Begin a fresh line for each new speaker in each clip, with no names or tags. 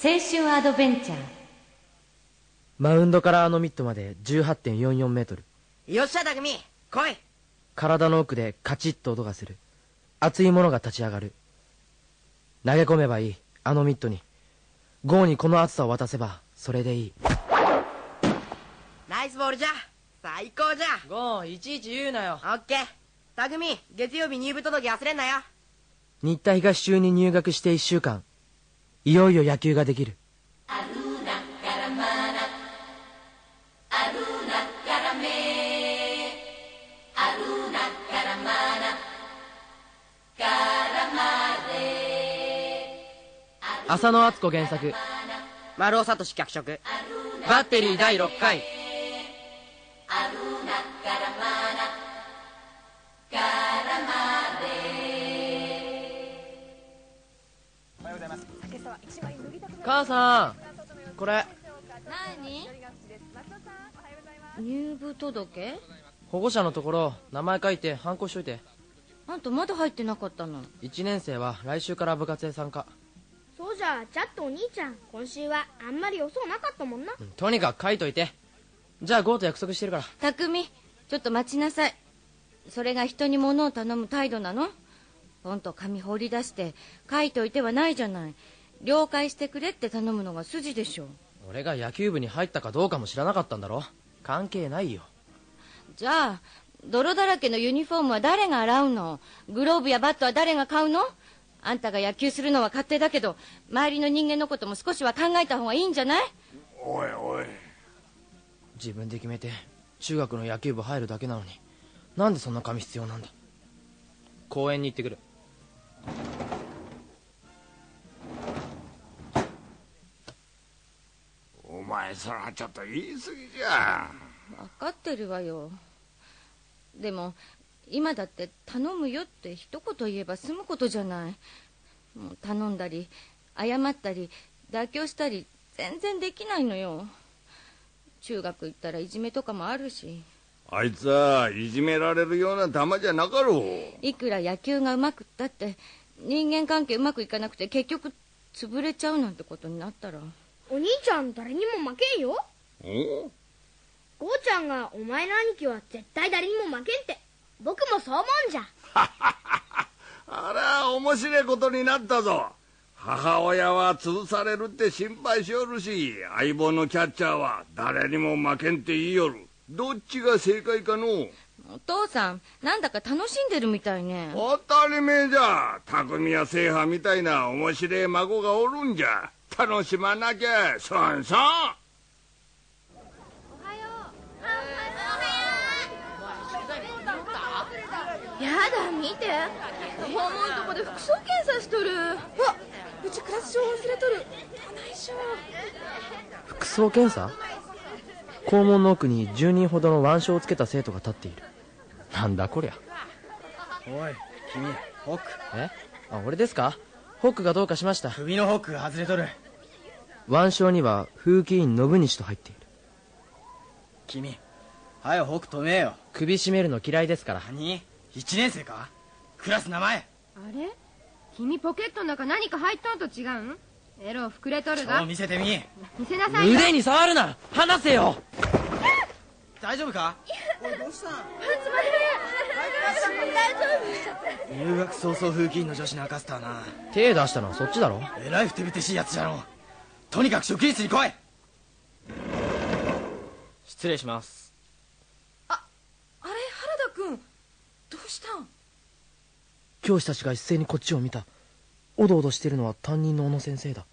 青春アドベンチャー。
マウンドからあのミットまで18.44メートル。
よっしゃ匠来い。
体の奥でカチッと音がする。熱いものが立ち上がる。投げ込めばいい。あのミットに。ゴーにこの熱さを渡せばそれでいい。
ナイスボールじゃ。最高じゃ。
ゴーいちいち言うなよ。
オッケー。匠月曜日入部届忘れんなよ。
新田東中に入学して1週間いよいよ野球ができる。浅野敦子原作。
丸尾聡脚色。
バッテリー第6回。母さんこれ。
何？入部届？
保護者のところ名前書いてハンコしといて。
あんたまだ入ってなかったの
？1年生は来週から部活へ参加。
そうじゃちゃっとお兄ちゃん。今週はあんまり予想なかったもんな。
うんとにかく書いといて。じゃあゴーと約束してるから。
匠ちょっと待ちなさい。それが人に物を頼む態度なの？ポンと紙放り出して書いといてはないじゃない了解してくれって頼むのが筋でしょ。
俺が野球部に入ったかどうかも知らなかったんだろ。関係ないよ。
じゃあ泥だらけのユニフォームは誰が洗うの？グローブやバットは誰が買うの？あんたが野球するのは勝手だけど周りの人間のことも少しは考えた方がいいんじゃない？
おいおい。
自分で決めて中学の野球部入るだけなのに。なんでそんな紙必要なんだ？公園に行ってくる
前それはちょっと言い過ぎじゃ。
分かってるわよ。でも今だって頼むよって一言言えば済むことじゃない。もう頼んだり謝ったり妥協したり全然できないのよ。中学行ったらいじめとかもあるし。
あいつはいじめられるような玉じゃなかろう。
いくら野球がうまくったって人間関係うまくいかなくて結局潰れちゃうなんてことになったら
お兄ちゃん誰にも負けんよ。
お
ゴーちゃんがお前の兄貴は絶対誰にも負けんって。僕もそう思うんじゃ。
あら面白いことになったぞ。母親は潰されるって心配しよるし相棒のキャッチャーは誰にも負けんって言いよる。どっちが正解かの？
お父さんなんだか楽しんでるみたいね。
当たり前じゃ。匠や正派みたいな面白い孫がおるんじゃ楽しまなきゃそんそん
やだ見て訪問とこで服装検査しとるあう。ちクラス証忘れとるどないしょ
服装検査校門の奥に10人ほどの腕章をつけた生徒が立っているなんだこりゃ
おい君ホック
えあ俺ですかホックがどう。かしました
首のホックが外れとる
腕章には風紀委員信西と入っている。
君はよホック止めよ
首絞めるの嫌いですから。
何？一年生か？クラス名前。
あれ？君ポケットの中何か入っとんと違うん？エロ膨れとる
そう
が
見せてみ。
見せなさいよ。
腕に触るな離せよ。
大丈夫か？おいどうした？ん入学早々風紀委員の女子泣かせたな。
手出したのはそっちだろ。
えらいふてぶてしいやつじゃろ。うとにかく職員室に来い。
失礼します。
あれ原田君どうしたん？
教師たちが一斉にこっちを見た。おどおどしているのは担任の小野先生だ。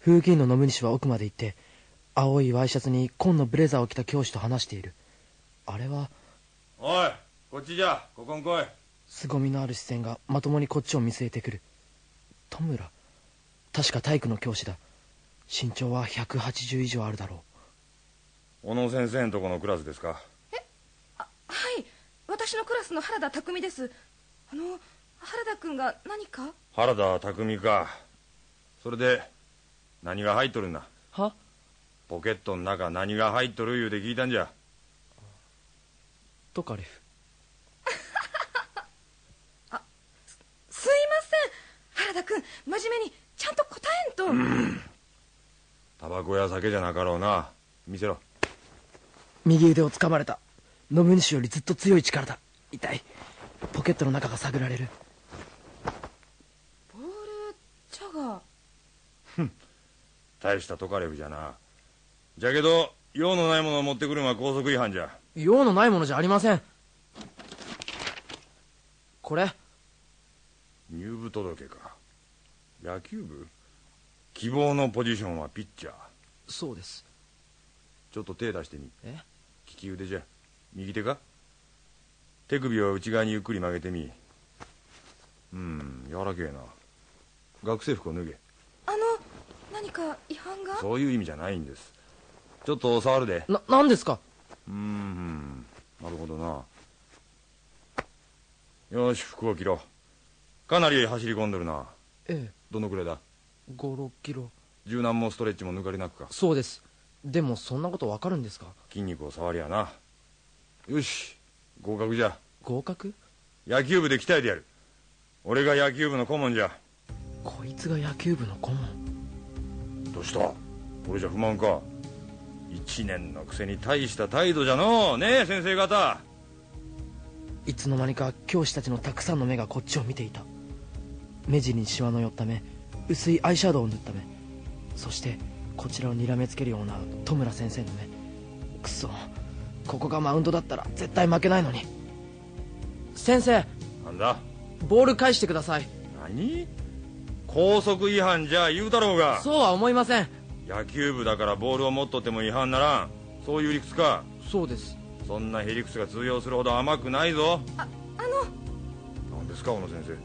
風紀委員の信西は奥まで行って青いワイシャツに紺のブレザーを着た教師と話している。あれは
おいこっちじゃここん来い。
凄みのある視線がまともにこっちを見据えてくる。戸村確か体育の教師だ身長は180以上あるだろ
小野先生のとこのクラスですか？
はい。私のクラスの原田匠です。あの原田君が何か？
原田匠か。それで何が入っとるんだ？
うは？
ポケットの中何が入っとる言うて聞いたんじゃ。
トカレフ
すいません。原田君真面目にちゃんと答えんと、
タバコや酒じゃなかろうな。見せろ。
右腕を掴まれた。信西よりずっと強い力だ。痛い。ポケットの中が探られる。
ボールチャガー
大したトカレフじゃな。じゃけど用のないものを持ってくるのは高速違反じゃ。
用のないものじゃありません。これ。
入部届か。野球部？希望のポジションはピッチャー。
そうです。
ちょっと手出してみ。
え？
利き腕じゃ。右手か？手首を内側にゆっくり曲げてみ。うん柔らけえな。学生服を脱げ。
あの何か違反が？
そういう意味じゃないんです。ちょっと触るで。
な何ですか？
うーん。なるほどな。よし服を着ろ。かなり走り込んでるな。
ええ。
どのくらいだ？
56キロ。
柔軟もストレッチも抜かりなくか。
そうです。でもそんなことわかるんですか？
筋肉を触りやな。よし合格じゃ。
合格？
野球部で鍛えてやる。俺が野球部の顧問じゃ。
こいつが野球部の顧問。
どうした？俺じゃ不満か。一年のくせに大した態度じゃのう。ねえ先生方。
いつの間にか教師たちのたくさんの目がこっちを見ていた。目尻にシワの寄った目薄いアイシャドウを塗った目。そしてこちらをにらめつけるような戸村先生の目。くそここがマウンドだったら絶対負けないのに。先生
なんだ？
ボール返してください。
何？高速違反じゃ言うだろうが。
そうは思いません。
野球部だからボールを持っとっても違反ならん。そういう理屈か。
そうです。
そんなへりくつが通用するほど甘くないぞ。
ああの。
何ですか小野先生？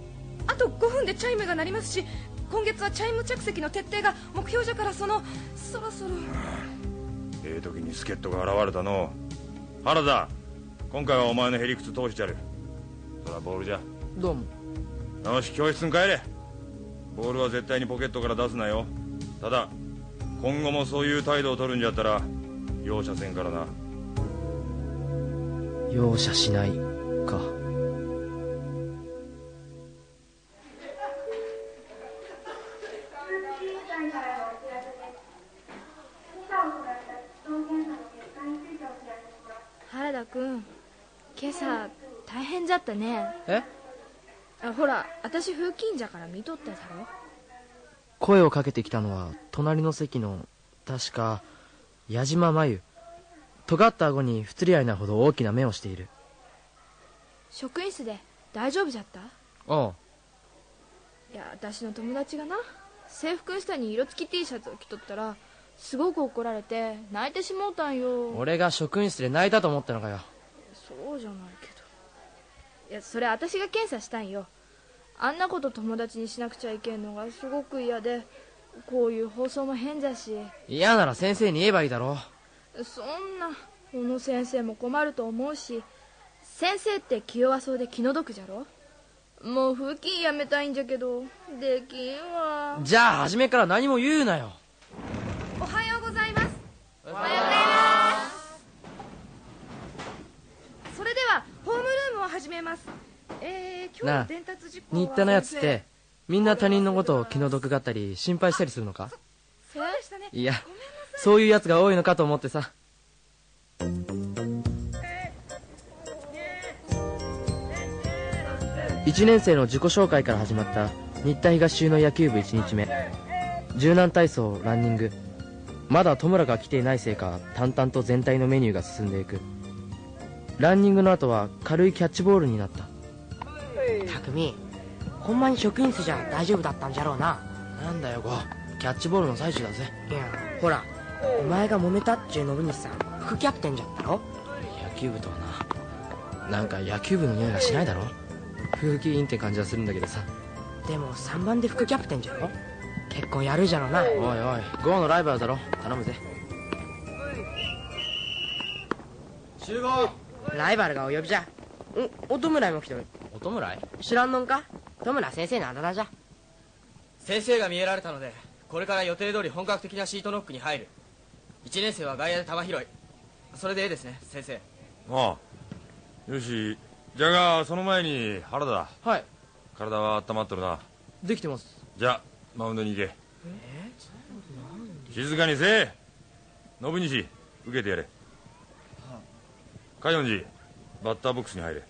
あと5分でチャイムが鳴りますし今月はチャイム着席の徹底が目標じゃからそのそろそろ。
ええ時に助っ人が現れたの。う原田今回はお前のへりくつ通してやる。そらボールじゃ。
どうも。
よし教室に帰れ。ボールは絶対にポケットから出すなよ。ただ今後もそういう態度を取るんじゃったら容赦せんからな。
容赦しないか
じゃったね。
え？
あほら私風紀委員じゃから見とっただろ。
声をかけてきたのは隣の席の確か矢島真由。尖った顎に不釣り合いなほど大きな目をしている。
職員室で大丈夫じゃった？
あ
いや私の友達がな制服下に色付き T シャツを着とったらすごく怒られて泣いてしもうたんよ。
俺が職員室で泣いたと思ったのかよ。
そうじゃないけどいやそれ私が検査したんよ。あんなこと友達にしなくちゃいけんのがすごく嫌でこういう放送も変だし。
嫌なら先生に言えばいいだろ
そんな小野先生も困ると思うし先生って気弱そうで気の毒じゃろ。もう風紀やめたいんじゃけどできんわ。
じゃあ初めから何も言うなよ。
おはようございます。
おはようございま
それではホーを始めます。えー、今日伝達事
新田のやつってみんな他人のことを気の毒がったり心配したりするのか？
そうでしたね。
いやそういうやつが多いのかと思ってさ。1年生の自己紹介から始まった新田東中の野球部1日目。柔軟体操ランニング。まだ戸村が来ていないせいか淡々と全体のメニューが進んでいくランニングの後は軽いキャッチボールになった。
匠ほんまに職員室じゃ大丈夫だったんじゃろうな。
なんだよゴキャッチボールの最中だぜ。
いやほらお前が揉めたっちゅう信西さん副キャプテンじゃったろ？
野球部とはな。なんか野球部の匂いがしないだろ？風紀委員って感じはするんだけどさ。
でも3番で副キャプテンじゃろ？結構やるじゃろうな
おいおいゴーのライバルだろ。頼むぜ。集合
ライバルがお呼びじゃ。おお弔いも来とる。
お弔い？
知らんのんか？戸村先生のあだ名じゃ。
先生が見えられたのでこれから予定通り本格的なシートノックに入る。1年生は外野で球拾い。それでええですね先生。
ああ。よしじゃがその前に原田。だ
はい。
体は温まっとるな。
できてます。
じゃあマウンドに行け。静かにせえ。信西受けてやれ嘉四寺バッターボックスに入れ。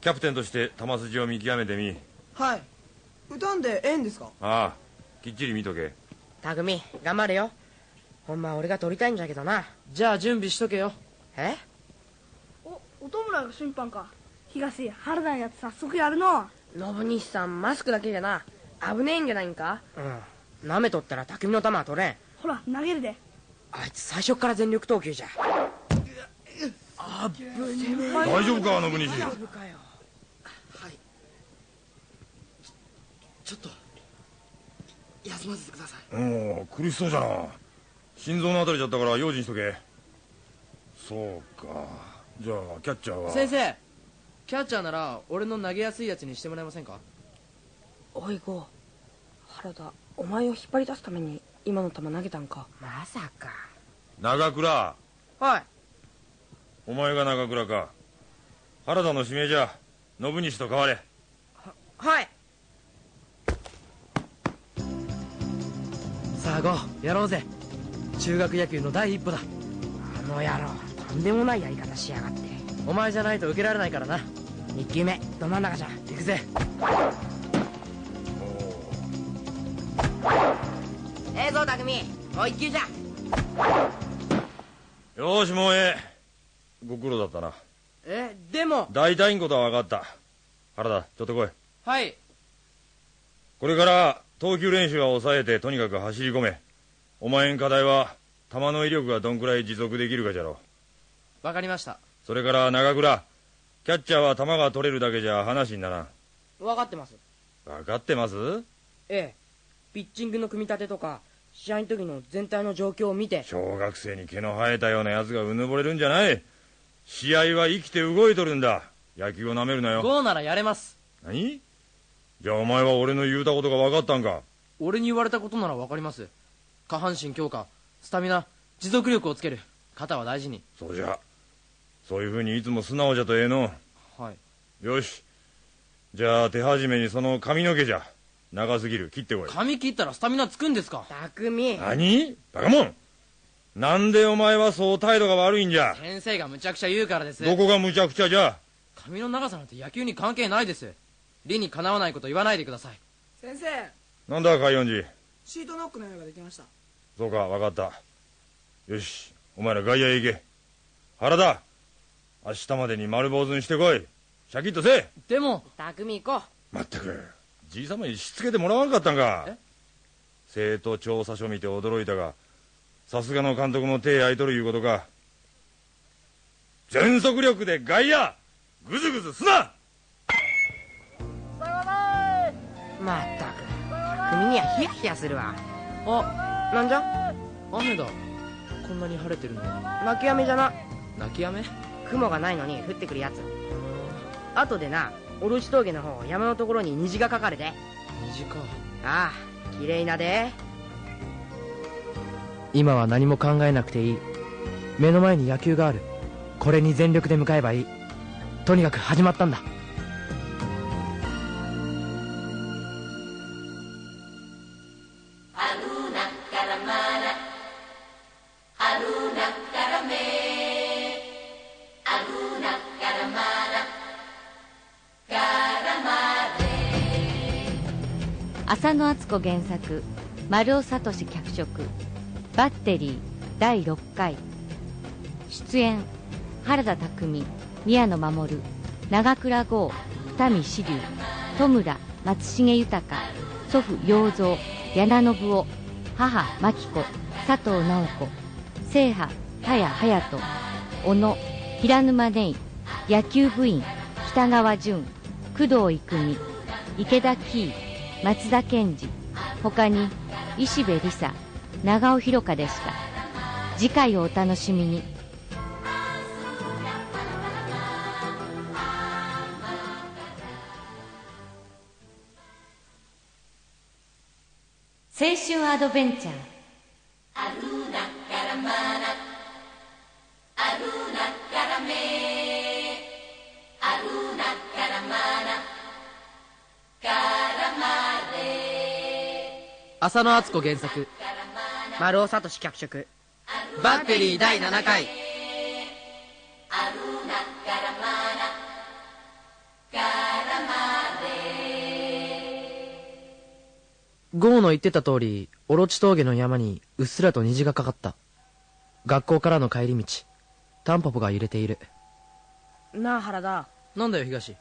キャプテンとして球筋を見極めてみ。
はい。歌んでええんですか？
ああきっちり見とけ。
匠頑張れよ。ほんまは俺が取りたいんじゃけどな。
じゃあ準備しとけよ。
え？
お音村が審判か。東原田のやつ早速やるの。
信西さんマスクだけじゃな。危ねえんじゃないんか？うん。舐めとったら匠の球は取れん。
ほら投げるで。
あいつ最初から全力投球じゃ
大丈夫か信西
ちょっと休ませてください。
おお苦しそうじゃな。心臓のあたりじゃったから用心しとけ。そうか。じゃあキャッチャーは？
先生キャッチャーなら俺の投げやすいやつにしてもらえませんか？
おいゴ原田お前を引っ張り出すために今の球投げたんか。まさか。
長倉。
はい
お前が長倉か。原田の指名じゃ信西と変われ。
はい。
さあゴーやろうぜ。中学野球の第一歩だ。
あの野郎とんでもないやり方しやがって。
お前じゃないと受けられないからな。
2球目ど真ん中じゃ。
行くぜ。
ええぞ匠もう1球じゃ。
よーしもうええご苦労だったな。
えでも。
大体んことは分かった。原田ちょっと来い。
はい。
これから投球練習は抑えてとにかく走り込め。お前ん課題は球の威力がどんくらい持続できるかじゃろ
わかりました。
それから長倉。キャッチャーは球が取れるだけじゃ話にならん。
分かってます。
分かってます？
ええ。ピッチングの組み立てとか試合の時の全体の状況を見て。
小学生に毛の生えたような奴がうぬぼれるんじゃない試合は生きて動いとるんだ。野球をなめるなよ。
ゴーならやれます。
何？じゃあお前は俺の言うたことが分かったんか？
俺に言われたことならわかります。下半身強化スタミナ持続力をつける。肩は大事に。
そうじゃ。そういうふうにいつも素直じゃとええの。
はい。
よし。じゃあ手始めにその髪の毛じゃ。長すぎる。切ってこい。
髪切ったらスタミナつくんですか？
匠。
何？バカモンなんでお前はそう態度が悪いんじゃ？
先生がむちゃくちゃ言うからです。
どこがむちゃくちゃじゃ？
髪の長さなんて野球に関係ないです。理にかなわないこと言わないでください。
先生。
なんだ海四寺
シートノックの用意ができました。
そうか分かった。よしお前ら外野へ行け。原田明日までに丸坊主にしてこい。シャキッとせ。え
でも
匠行こ
まったくじいさまにしつけてもらわんかったんか。
え？
生徒調査書見て驚いたがさすがの監督も手空いとるいうことか。全速力で外野グズグズすな。
うまったく匠にはヒヤヒヤするわ。
あ
なんじゃ？
雨だ。こんなに晴れてるのに。
泣き雨じゃな。
泣き雨
雲がないのに降ってくるやつ。後でなオルチ峠の方山のところに虹がかかるで
虹か。
ああ綺麗なで
今は何も考えなくていい。目の前に野球がある。これに全力で向かえばいい。とにかく始まったんだ。
浅野敦子原作。丸尾聡脚色「バッテリー」第6回。出演原田匠宮野真守長倉剛二見志龍戸村松重豊祖父洋蔵柳信夫母真紀子佐藤直子正派田谷隼人小野平沼芽衣野球部員北川淳工藤育美池田喜松田健二他に石部梨沙長尾弘香でした。次回をお楽しみに。青春アドベンチャー。
アルーナからマナ浅野敦子原作。
丸尾聡脚色
バッテリー第7回
ゴーの言ってた通り、オロチ峠の山にうっすらと虹がかかった。学校からの帰り道、タンポポが揺れている。
なあ原田
なんだよ、東。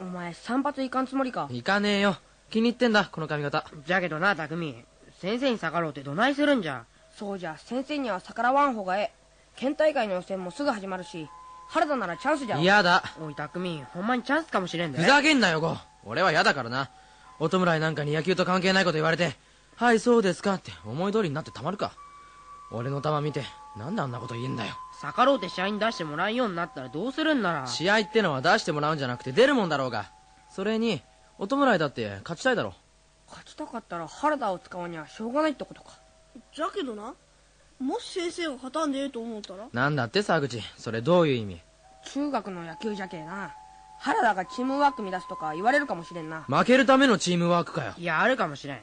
お前散髪いかんつもりか？
行かねえよ。気に入ってんだ、この髪型。
じゃけどな匠先生に逆ろうってどないするんじゃ？そうじゃ先生には逆らわん方がええ県大会の予選もすぐ始まるし原田ならチャンスじゃ
嫌だ。
おい匠ほんまにチャンスかもしれんで
ふざけんなよ、ゴー。俺は嫌だからな。お弔いなんかに野球と関係ないこと言われて、はい、そうですかって思い通りになってたまるか。俺の球見て、なんであんなこと言えんだよ。
逆ろうって試合に出してもらうようになったらどうするんなら？
試合ってのは出してもらうんじゃなくて出るもんだろうが。それに、お弔いだって勝ちたいだろ。
勝ちたかったら原田を使うにはしょうがないってことか
じゃけどなもし先生が勝たんでええと思ったら？
なんだって沢口。それどういう意味？
中学の野球じゃけえな原田がチームワーク乱すとか言われるかもしれんな
負けるためのチームワークかよ。
いやあるかもしれん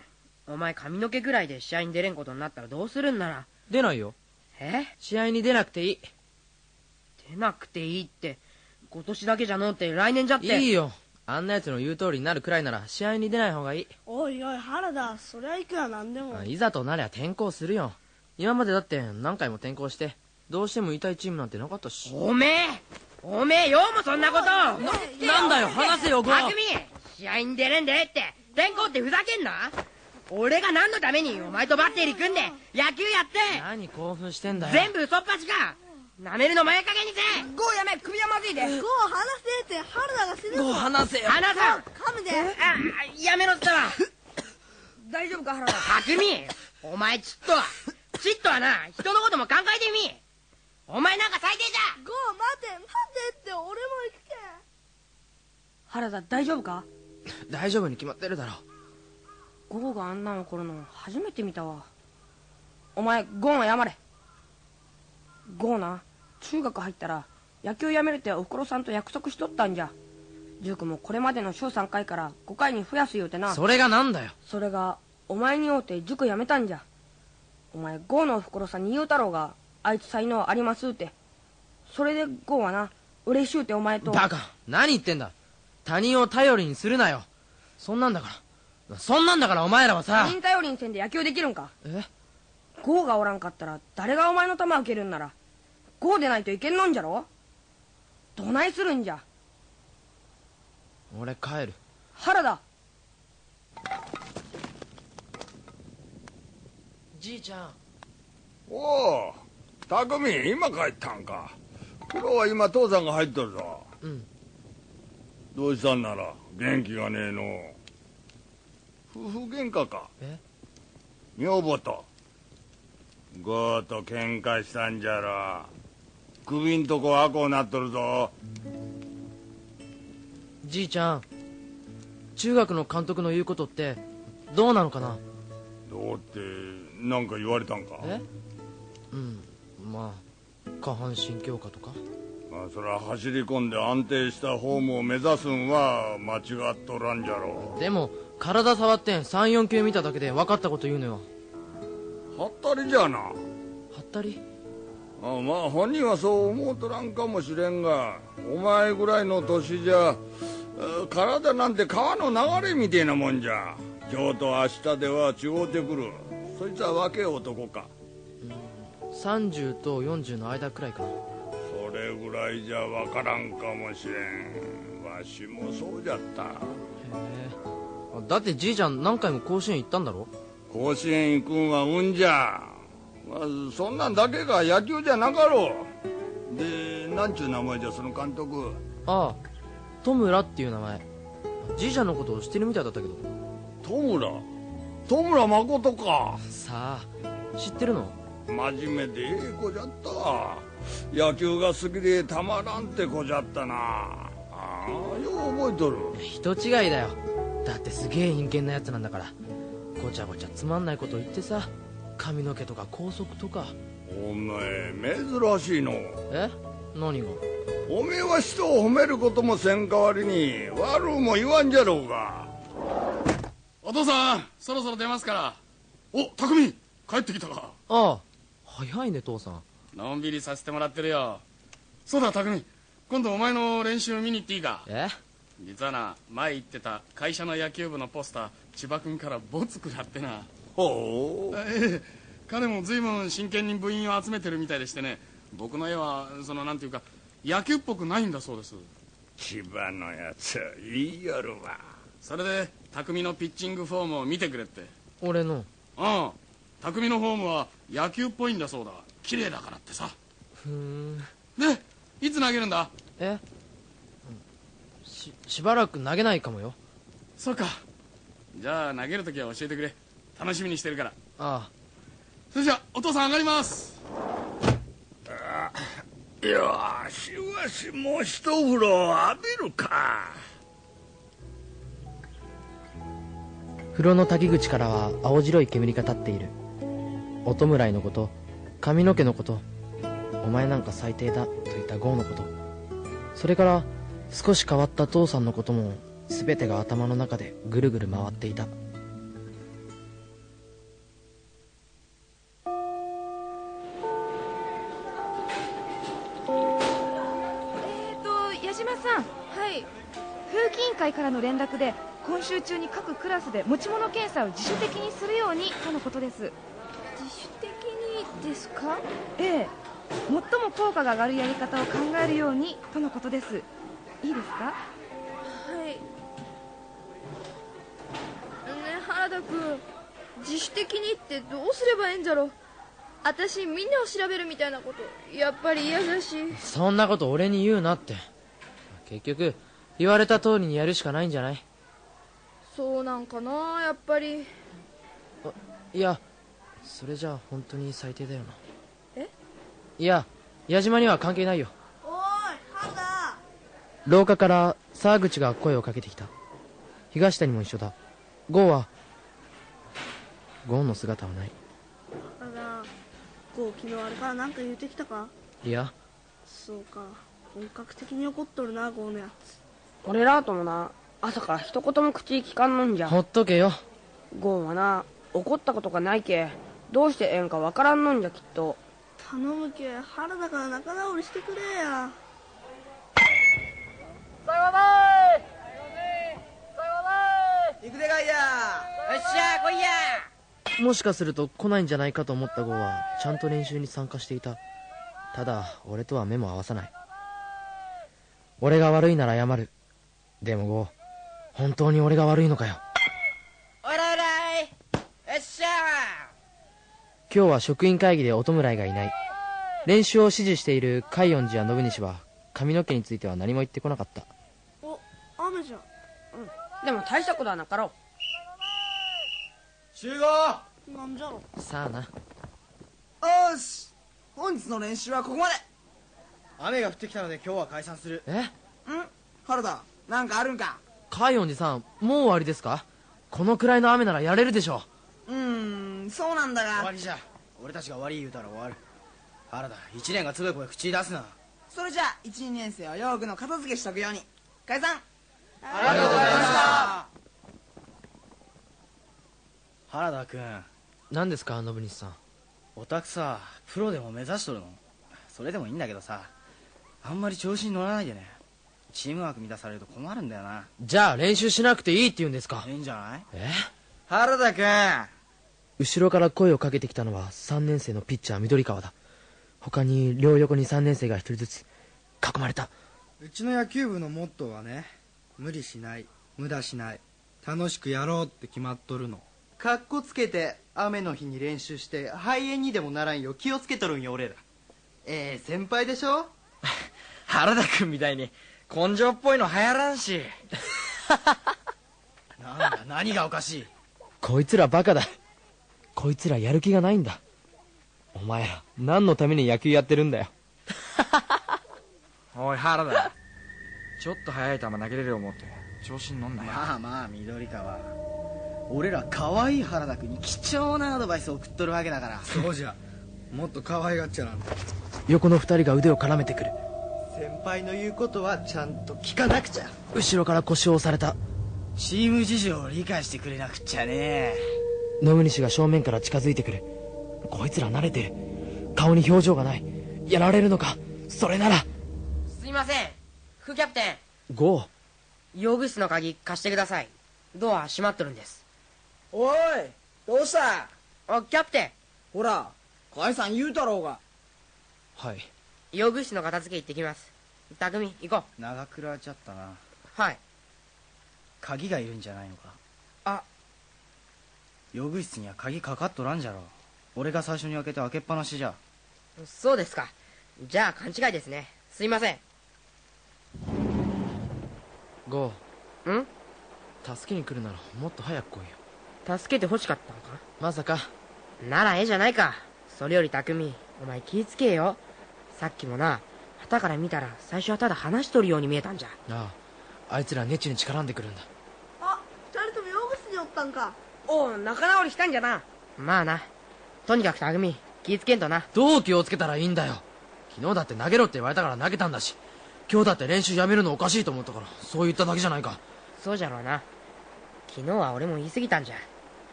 お前髪の毛ぐらいで試合に出れんことになったらどうするんなら
出ないよ。
え？
試合に出なくていい。
出なくていいって今年だけじゃのうって来年じゃって
いいよ。あんな奴の言う通りになるくらいなら試合に出ない方がいい。
おいおい原田そりゃいくらなんでも
あいざとなりゃ転校するよ。今までだって何回も転校して、どうしても痛いチームなんてなかったし。
おめえおめえようもそんなこと
なんだよ、話せよ、ゴー。
匠試合に出れんでって転校ってふざけんな俺が何のためにお前とバッテリー組んで野球やって
何興奮してんだよ。
全部嘘っぱちかなめるの前加減にせ
ゴーやめ首はまずいで。ゴー話せって原田が死ぬぞ。
ゴー話せよ。
花さん
噛むで。
あやめろってわ
大丈夫か原田？
匠お前ちっとはちっとはな人のことも考えてみ。お前なんか最低じゃ。
ゴー待て待てって俺も行くけ。ん
原田大丈夫か？
大丈夫に決まってるだろ。
ゴーがあんなの来るの初めて見たわ。お前ゴーンは謝れゴーな中学入ったら野球やめるっておふくろさんと約束しとったんじゃ塾もこれまでの週3回から5回に増やす言うてな
それがなんだよ。
それがお前に会うて塾やめたんじゃお前ゴーのおふくろさんに言うたろうがあいつ才能ありますってそれでゴーはな嬉しゅうてお前と
バカ。何言ってんだ。他人を頼りにするなよ。そんなんだから。そんなんだからお前らはさ
他。人頼りにせんで野球できるんか
え？
ゴーがおらんかったら誰がお前の球受けるんならゴーでないといけんのんじゃろ？どないするんじゃ？
俺帰る。
原田
じいちゃん。
おお匠今帰ったんか。風呂は今父さんが入っとるぞ。
うん。
どうしたんなら元気がねえの。夫婦喧嘩か。
え？
女房とゴーと喧嘩したんじゃろ首んとこ赤うなっとるぞ
じいちゃん。中学の監督の言うことって、どうなのかな？
どうってなんか言われたんか？
え？うん。まあ、下半身強化とか？
まあそら走り込んで安定したフォームを目指すんは間違っとらんじゃろ
でも、体触って3、4球見ただけで分かったこと言うのよ。
はったりじゃな。
はったり？
あまあ本人はそう思うとらんかもしれんがお前ぐらいの年じゃあ体なんて川の流れみてえなもんじゃ。今日と明日では違うてくる。そいつは若え男か。
30と40の間くらいか。な。
それぐらいじゃわからんかもしれん。わしもそうじゃった。
へえ。だってじいちゃん何回も甲子園行ったんだろ？
甲子園行くんは運じゃ。まずそんなんだけが野球じゃなかろう。でなんちゅう名前じゃその監督。
ああ、戸村っていう名前。じいちゃんのことを知ってるみたいだったけど。
戸村？戸村誠か。
さあ、知ってるの？
真面目でええ子じゃった野球が好きでたまらんって子じゃったな。ああよう覚えとる。
人違いだよ。だってすげえ陰険なやつなんだから。ごちゃごちゃつまんないこと言ってさ、髪の毛とか高速とか。
お前珍しいの。
え？何が？
おめえは人を褒めることもせん代わりに悪うも言わんじゃろうが。
お父さんそろそろ出ますから。お匠帰帰ってきたか。
ああ早いね父さん。
のんびりさせてもらってるよ。そうだ匠。今度お前の練習見に行っていいか。
え？
実はな前言ってた会社の野球部のポスター千葉君からボツ食らってな。
ほう。
ええ彼も随分真剣に部員を集めてるみたいでしてね。僕の絵はそのなんていうか野球っぽくないんだそうです。
千葉のやつ言いよるわ
それで匠のピッチングフォームを見てくれって。
俺の？
ああ匠のフォームは野球っぽいんだそうだ。綺麗だからってさ。
ふん。
でいつ投げるんだ？
え？ししばらく投げないかもよ。
そうか。じゃあ投げるときは教えてくれ。楽しみにしてるから。
あ
それじゃお父さん上がります。
よしわしもう一風呂浴びるか。
風呂の滝口からは青白い煙が立っている。お弔いのこと髪の毛のことお前なんか最低だと言ったゴーのこと。それから少し変わった父さんのことも全てが頭の中でぐるぐる回っていた。
えーと矢島さん。
はい。
風紀委員会からの連絡で今週中に各クラスで持ち物検査を自主的にするようにとのことです。
自主的にですか？
ええ。最も効果が上がるやり方を考えるようにとのことですいいですか？
はい。ね原田君。自主的にってどうすればええんじゃろ？私みんなを調べるみたいなことやっぱり嫌だし。
そんなこと俺に言うなって。結局言われた通りにやるしかないんじゃない？
そうなんかなやっぱり。
いやそれじゃあ本当に最低だよな。
え？
いや矢島には関係ないよ廊下から沢口が声をかけてきた。東谷も一緒だ。ゴーはゴーの姿はない。
原田ゴー昨日あれから何か言うてきたか？
いや。
そうか。本格的に怒っとるなゴーのやつ。
俺らともな朝から一言も口聞かんのんじゃ。
ほっとけよ。
ゴンはな怒ったことがないけどうしてええんかわからんのんじゃきっと。
頼むけ原田から仲直りしてくれや
もしかすると来ないんじゃないかと思ったゴーはちゃんと練習に参加していた。ただ俺とは目も合わさない。俺が悪いなら謝る。でもゴー本当に俺が悪いのかよ。
おらおらい。よっしゃ
今日は職員会議でお弔いがいない。練習を指示している海音寺や信西は髪の毛については何も言ってこなかった。
お雨じゃ
でも大したことはなかろう。
集合。
なんじゃろ
さあな。
よし。本日の練習はここまで。
雨が降ってきたので今日は解散する。
え？
ん？原田なんかあるんか？
海音寺さんもう終わりですか？このくらいの雨ならやれるでしょ
う。ーんそうなんだが。
終わりじゃ。俺たちが終わり言うたら終わる。原田一年がつべこべ口に出すな。
それじゃあ12年生は用具の片付けしとくように。解散
ありがとうございました。原田君。
何ですか信西さん。
オタクさプロでも目指しとるの？それでもいいんだけどさ。あんまり調子に乗らないでね。チームワーク乱されると困るんだよな。
じゃあ練習しなくていいって言うんですか？
いいんじゃない？
え？
原田君。
後ろから声をかけてきたのは3年生のピッチャー緑川だ。他に両横に3年生が1人ずつ囲まれた。
うちの野球部のモットーはね無理しない。無駄しない。楽しくやろうって決まっとるの。
かっこつけて雨の日に練習して肺炎にでもならんよ気をつけとるんよ俺ら。ええ先輩でしょ？
原田君みたいに根性っぽいの流行らんし。なんだ何がおかしい？
こいつらバカだ。こいつらやる気がないんだ。お前ら何のために野球やってるんだよ。
おい原田ちょっと速い球投げれる思って。調子に乗んなよ。
まあまあ緑川。俺ら可愛い原田君に貴重なアドバイスを送っとるわけだから。
そうじゃ。もっと可愛がっちゃな。んだ
横の二人が腕を絡めてくる。
先輩の言うことはちゃんと聞かなくちゃ。
後ろから腰を押された。
チーム事情を理解してくれなくっちゃね。
信西が正面から近づいてくる。こいつら慣れてる。顔に表情がない。やられるのか。それなら。
すいません副キャプテン。
ゴー。
用具室の鍵貸してください。ドア閉まっとるんです。
おいどうした？
あキャプテン。
ほら解散言うたろうが。
はい。
用具室の片付け行ってきます。匠行こ
長倉ちゃったな。
うはい。
鍵がいるんじゃないのか？
あ。
用具室には鍵かかっとらんじゃろ俺が最初に開けて開けっぱなしじゃ。
そうですか。じゃあ勘違いですね。すいません
ゴ
ー。ん？
助けに来るならもっと早く来い
よ。助けて欲しかったのか？
まさか。
ならええじゃないか。それより匠お前気ぃつけよ。さっきもな旗から見たら最初はただ話しとるように見えたんじゃ。
あああいつらネチに力んでくるんだ。
あ二人とも用具室におったんか。
おう仲直りしたんじゃな。まあな。とにかく匠気ぃつけんとな。
どう気をつけたらいいんだよ。昨日だって投げろって言われたから投げたんだし今日だって練習やめるのおかしいと思ったからそう言っただけじゃないか。
そうじゃろうな。昨日は俺も言い過ぎたんじゃ。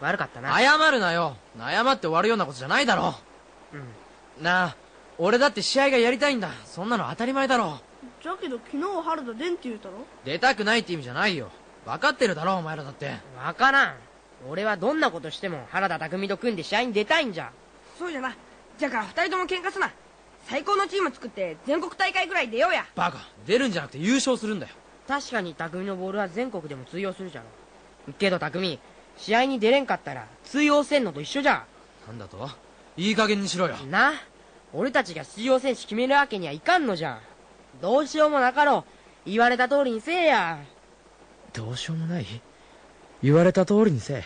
悪かったな。
謝るなよ。謝って終わるようなことじゃないだろ。
うん。
なあ俺だって試合がやりたいんだ。そんなの当たり前だろ。
じゃけど昨日は原田出んって言うたろ？
出たくないって意味じゃないよ。分かってるだろお前らだって。
分からん。俺はどんなことしても原田匠と組んで試合に出たいんじゃ。
そうじゃな。じゃから二人とも喧嘩すな最高のチーム作って全国大会ぐらい出ようや。
バカ。出るんじゃなくて優勝するんだよ。
確かに匠のボールは全国でも通用するじゃろ。けど匠試合に出れんかったら通用せんのと一緒じゃ。
なんだと？いい加減にしろよ。
な。俺たちが出場選手決めるわけにはいかんのじゃ。どうしようもなかろう。言われた通りにせえや。
どうしようもない？言われた通りにせえ。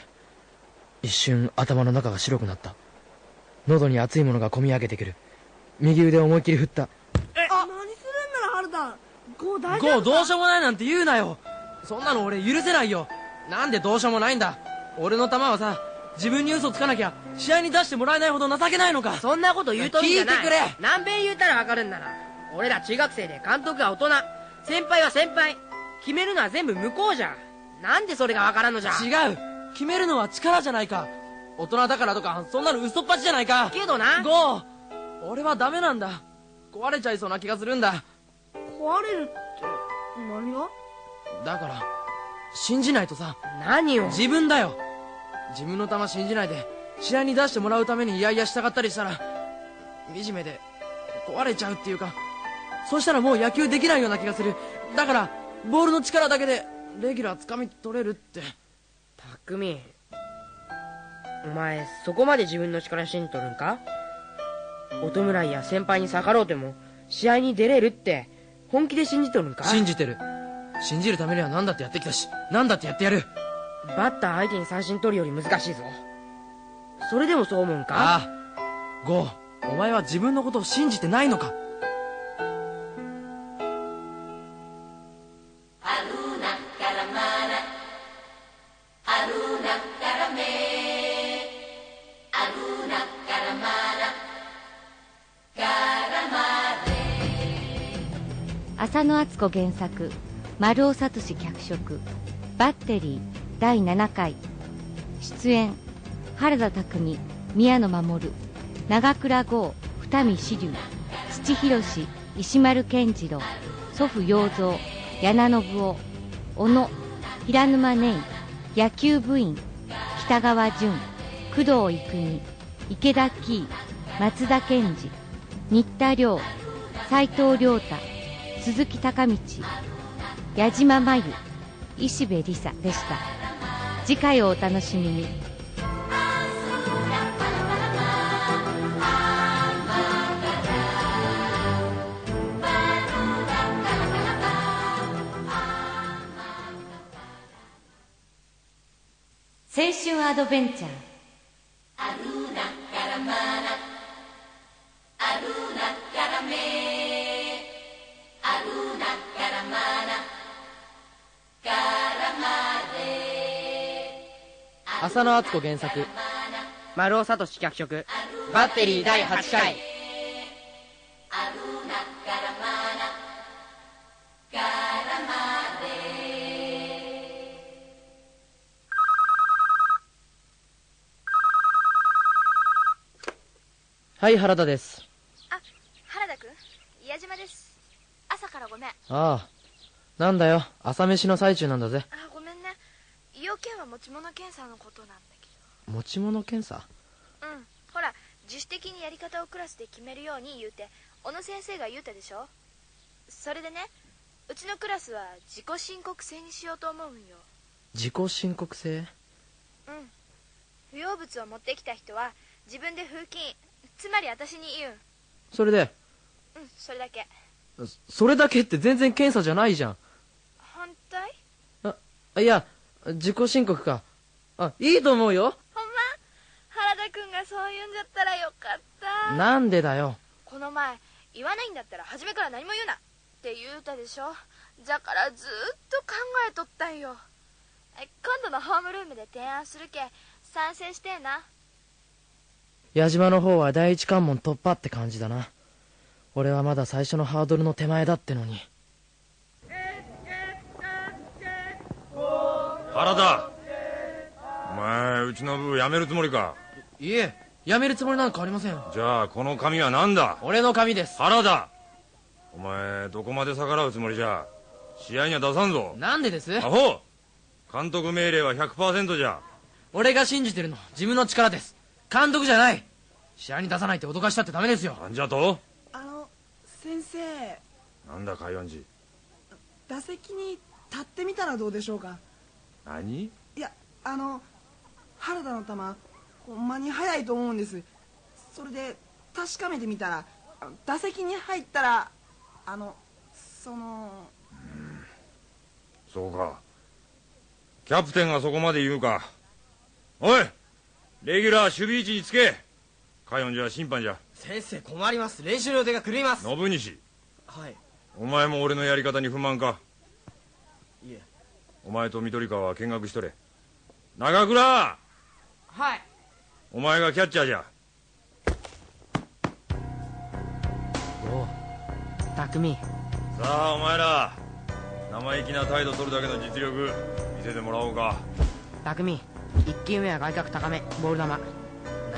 一瞬頭の中が白くなった。喉に熱いものがこみ上げてくる右腕を思いっきり振った。
あ何するんなら原田ゴー大丈夫
ゴーどうしようもないなんて言うなよ。そんなの俺許せないよ。なんでどうしようもないんだ。俺の球はさ自分に嘘つかなきゃ試合に出してもらえないほど情けないのか。
そんなこと言うとるんじゃない。
聞いてくれ。
何遍言うたらわかるんなら。俺ら中学生で監督は大人。先輩は先輩。決めるのは全部向こうじゃなんでそれがわからんのじゃ。
違う。決めるのは力じゃないか。大人だからとかそんなの嘘っぱちじゃないか。
けどな。
ゴー俺はダメなんだ。壊れちゃいそうな気がするんだ。
壊れるって何が？
だから信じないとさ。
何を？
自分だよ。自分の球信じないで試合に出してもらうために嫌々従ったりしたら惨めで壊れちゃうっていうかそしたらもう野球できないような気がする。だからボールの力だけでレギュラー掴み取れるって。
匠お前そこまで自分の力信じとるんか？お弔いや先輩に逆ろうても試合に出れるって本気で信じとるんか？
信じてる。信じるためには何だってやってきたし何だってやってやる。
バッター相手に三振取るより難しいぞ。それでもそう思うんか？
ああゴー。お前は自分のことを信じてないのか？
子原作丸尾聡脚色「バッテリー」第7回。出演原田匠宮野守長倉剛二見志龍土広石丸健次郎祖父洋蔵柳信夫小野平沼寧野球部員北川淳工藤育美池田喜松田健二新田亮斎藤亮太鈴木孝道矢島真由石部梨沙でした。次回をお楽しみに。青春アドベンチャー。アルナカラマラアルナカラメ
浅野敦子原作。
丸尾聡脚色バッテリー第8回。
はい原田です
あ原田君矢島です朝からごめん。
ああ。なんだよ。朝飯の最中なんだぜ。
あごめんね。要件は持ち物検査のことなんだけ
持ち物検査？
どうん。ほら自主的にやり方をクラスで決めるように言うて小野先生が言うたでしょ。それでねうちのクラスは自己申告制にしようと思うんよ。
自己申告制？
うん。不要物を持ってきた人は自分で風紀つまり私に言うん。
それで？
うんそれだけ
それだけって全然検査じゃないじゃん。
反対
あいや自己申告か。あいいと思うよ。
ほんま？原田君がそう言うんじゃったらよかった。
なんでだよ。
この前言わないんだったら初めから何も言うなって言うたでしょ。じゃからずっと考えとったんよ。え今度のホームルームで提案するけ賛成してえな。
矢島の方は第一関門突破って感じだな俺はまだ最初のハードルの手前だってのに。
原田。お前うちの部辞めるつもりか？
いえ辞めるつもりなんかありません。
じゃあこの紙は何だ？
俺の紙です。
原田。お前どこまで逆らうつもりじゃ？試合には出さんぞ。
なんでです？
アホ。監督命令は100%じゃ。
俺が信じてるの自分の力です。監督じゃない。試合に出さないって脅かしたってダメですよ。
なんじゃと？
先生。
なんだ海音寺
打席に立ってみたらどうでしょうか？
何？
いやあの原田の球ほんまに速いと思うんです。それで確かめてみたら打席に入ったらあのその
そうか。キャプテンがそこまで言うか。おいレギュラー守備位置につけ。海音寺は審判じゃ
先生困ります。練習の予定が狂います。
信西。
はい。
お前も俺のやり方に不満か？
いえ。
お前と緑川は見学しとれ。長倉！
はい。
お前がキャッチャーじゃ。
おう匠
さあお前ら。生意気な態度取るだけの実力見せてもらおうか。
匠1球目は外角高めボール球。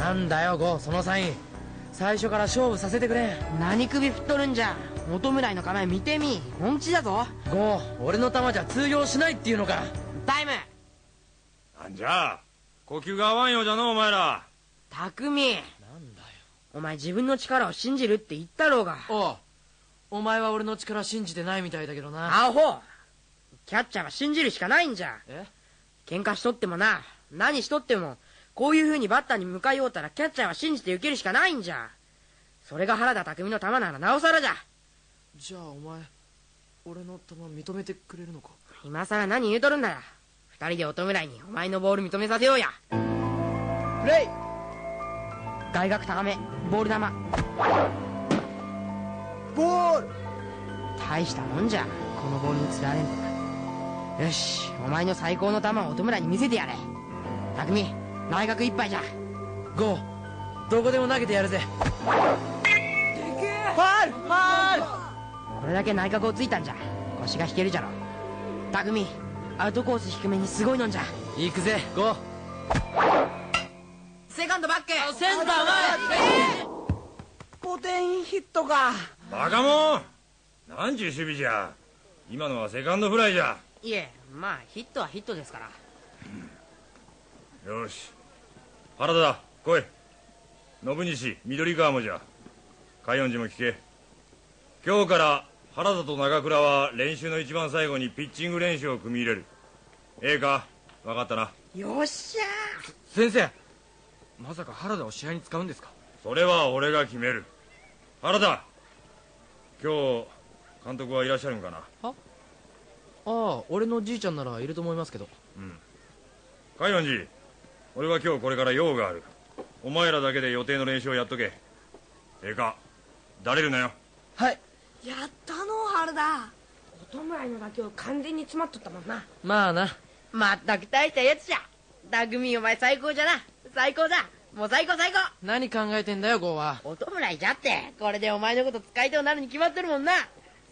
なんだよゴーそのサイン最初から勝負させてくれ
何首振っとるんじゃ。元村井の構え見てみ。本気だぞ。
ゴー俺の球じゃ通用しないっていうのか。
タイム。
なんじゃ。あ呼吸が合わんようじゃのお前ら。
匠。なんだよ。お前自分の力を信じるって言ったろうが。
おう。お前は俺の力信じてないみたいだけどな。
アホ。キャッチャーは信じるしかないんじゃ。
え？
喧嘩しとってもな。何しとってもこういう風にバッターに向かいようたらキャッチャーは信じて受けるしかないんじゃ。それが原田匠の球ならなおさらじゃ。
じゃあお前俺の球認めてくれるのか？
今さら何言うとるんだよ。二人で音村井にお前のボール認めさせようや。
プレイ！
外角高めボール球。
ボール！
大したもんじゃこのボールに釣られんと。よしお前の最高の球を音村に見せてやれ。匠内角一杯じゃ。
ゴー。どこでも投げてやるぜ。
ファール。ファール。
これだけ内角をついたんじゃ腰が引けるじゃろ。匠アウトコース低めにすごいのんじゃ。
行くぜ。ゴー。
セカンドバック。
センター前。
ポテンヒットか。
バカモンなんちゅう守備じゃ。今のはセカンドフライじゃ。
いえまあヒットはヒットですから。
よし原田だ。来い。信西緑川もじゃ。海音寺も聞け。今日から原田と長倉は練習の一番最後にピッチング練習を組み入れる。ええか？分かったな。
よっしゃ
先生まさか原田を試合に使うんですか？
それは俺が決める。原田今日監督はいらっしゃるんかな？
ああ俺のじいちゃんならいると思いますけど。
うん。海音寺俺は今日これから用がある。お前らだけで予定の練習をやっとけ。ええかだれるなよ？
はい。
やったの原田。
音村井のだけを完全に詰まっとったもんな。
まあな。
まったく大したやつじゃ。匠お前最高じゃな。最高だ。もう最高最高。
何考えてんだよゴーは。
音村井じゃって。これでお前のこと使いとうなるに決まってるもんな。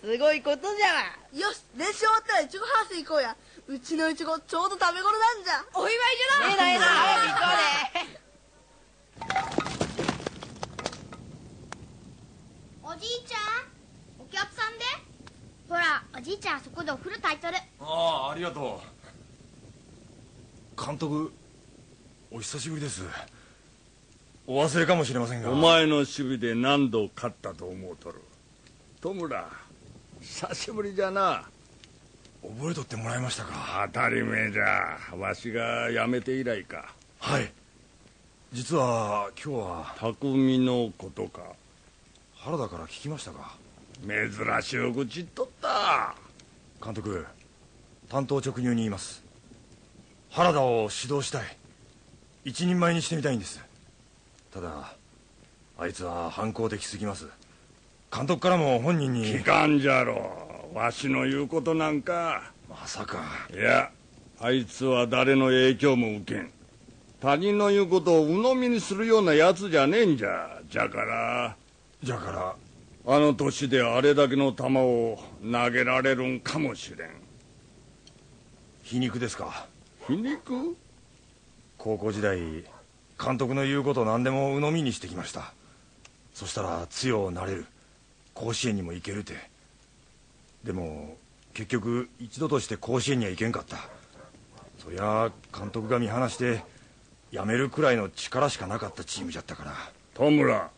すごいことじゃわ。
よし練習終わったらいちごハウス行こうやうちのいちごちょうど食べ頃なんじゃ。
お祝いじゃな。
ええなええ。な早く行こうで
じいちゃん？お客さんで？ほらおじいちゃんそこでお風呂炊いとる。
ああありがとう。監督お久しぶりです。お忘れかもしれませんが。
お前の守備で何度勝ったと思うとる？戸村久しぶりじゃな
覚えとってもらいましたか？
当たり前じゃわしが辞めて以来か。
はい。実は今日は。
匠のことか。
原田から聞きましたか？
珍しゅう愚痴っとった。
監督担当直入に言います。原田を指導したい。一人前にしてみたいんです。ただあいつは反抗的すぎます。監督からも本人に。
聞かんじゃろわしの言うことなんか。
まさか。
いやあいつは誰の影響も受けん。他人の言うことを鵜呑みにするようなやつじゃねえんじゃ。じゃから。
じゃから。
あの年であれだけの球を投げられるんかもしれん。
皮肉ですか。
皮肉？
高校時代監督の言うこと何でも鵜呑みにしてきました。そしたら強うなれる。甲子園にも行けるてでも結局一度として甲子園には行けんかった。そりゃ監督が見放して辞めるくらいの力しかなかったチームじゃったから。
田村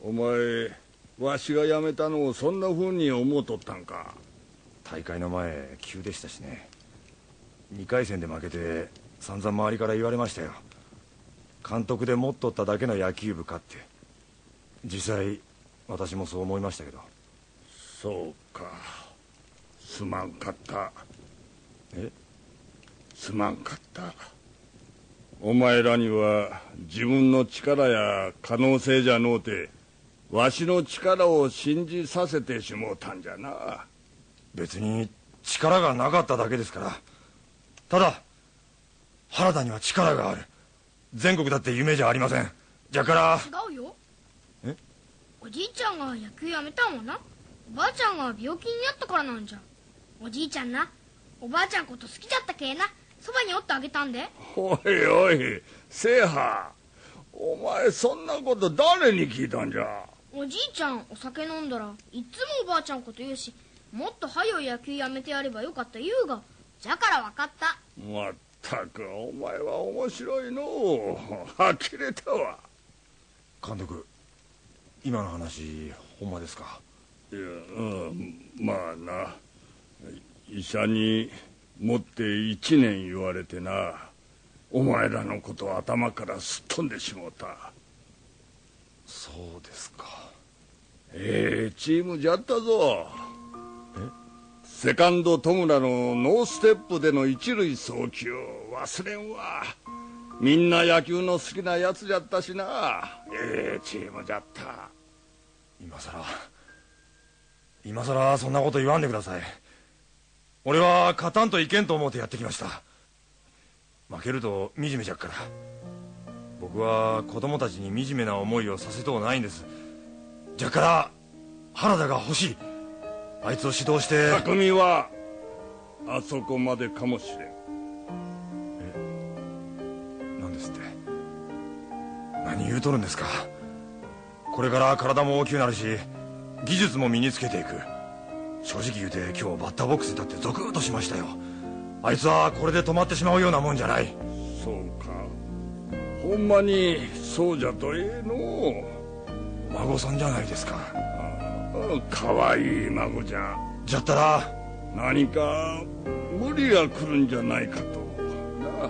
お前わしが辞めたのをそんな風に思うとったんか。
大会の前急でしたしね。2回戦で負けて散々周りから言われましたよ。監督で持っとっただけの野球部かって。実際私もそう思いましたけど
そうか。すまんかった。
え？
すまんかった。お前らには自分の力や可能性じゃのうてわしの力を信じさせてしもうたんじゃな。
別に力がなかっただけですから。ただ原田には力がある。全国だって夢じゃありません。じゃから。
違うよ。
え？
おじいちゃんが野球やめたんはな。おばあちゃんが病気になったからなんじゃ。おじいちゃんな。おばあちゃんこと好きじゃったけえな。そばにおってあげたんで。
おいおい清波。お前そんなこと誰に聞いたんじゃ。
おじいちゃんお酒飲んだらいつもおばあちゃんこと言うしもっと早い野球やめてやればよかった言うが。じゃから分かった。
まったくお前は面白いのう。呆れたわ。
監督今の話ほんまですか？
いやうんまあな。医者にもって一年言われてな。お前らのこと頭からすっ飛んでしもうた。
そうですか。
ええチームじゃったぞ。セカンド戸村のノーステップでの一塁送球。忘れんわ。みんな野球の好きなやつじゃったしな。ええチームじゃった。
今さら今さらそんなこと言わんでください。俺は勝たんといけんと思ってやってきました。負けると惨めじゃっから。僕は子供たちに惨めな思いをさせとうないんです。じゃから原田が欲しい。あいつを指導して。
匠はあそこまでかもしれん。
何ですって。何言うとるんですか。これから体も大きくなるし技術も身につけていく。正直言うて今日バッターボックスに立ってゾクッとしましたよ。あいつはこれで止まってしまうようなもんじゃない。
そうか。ほんまにそうじゃとええのう。
孫さんじゃないですか。
かわいい孫じゃ。
じゃったら
何か無理が来るんじゃないかと。な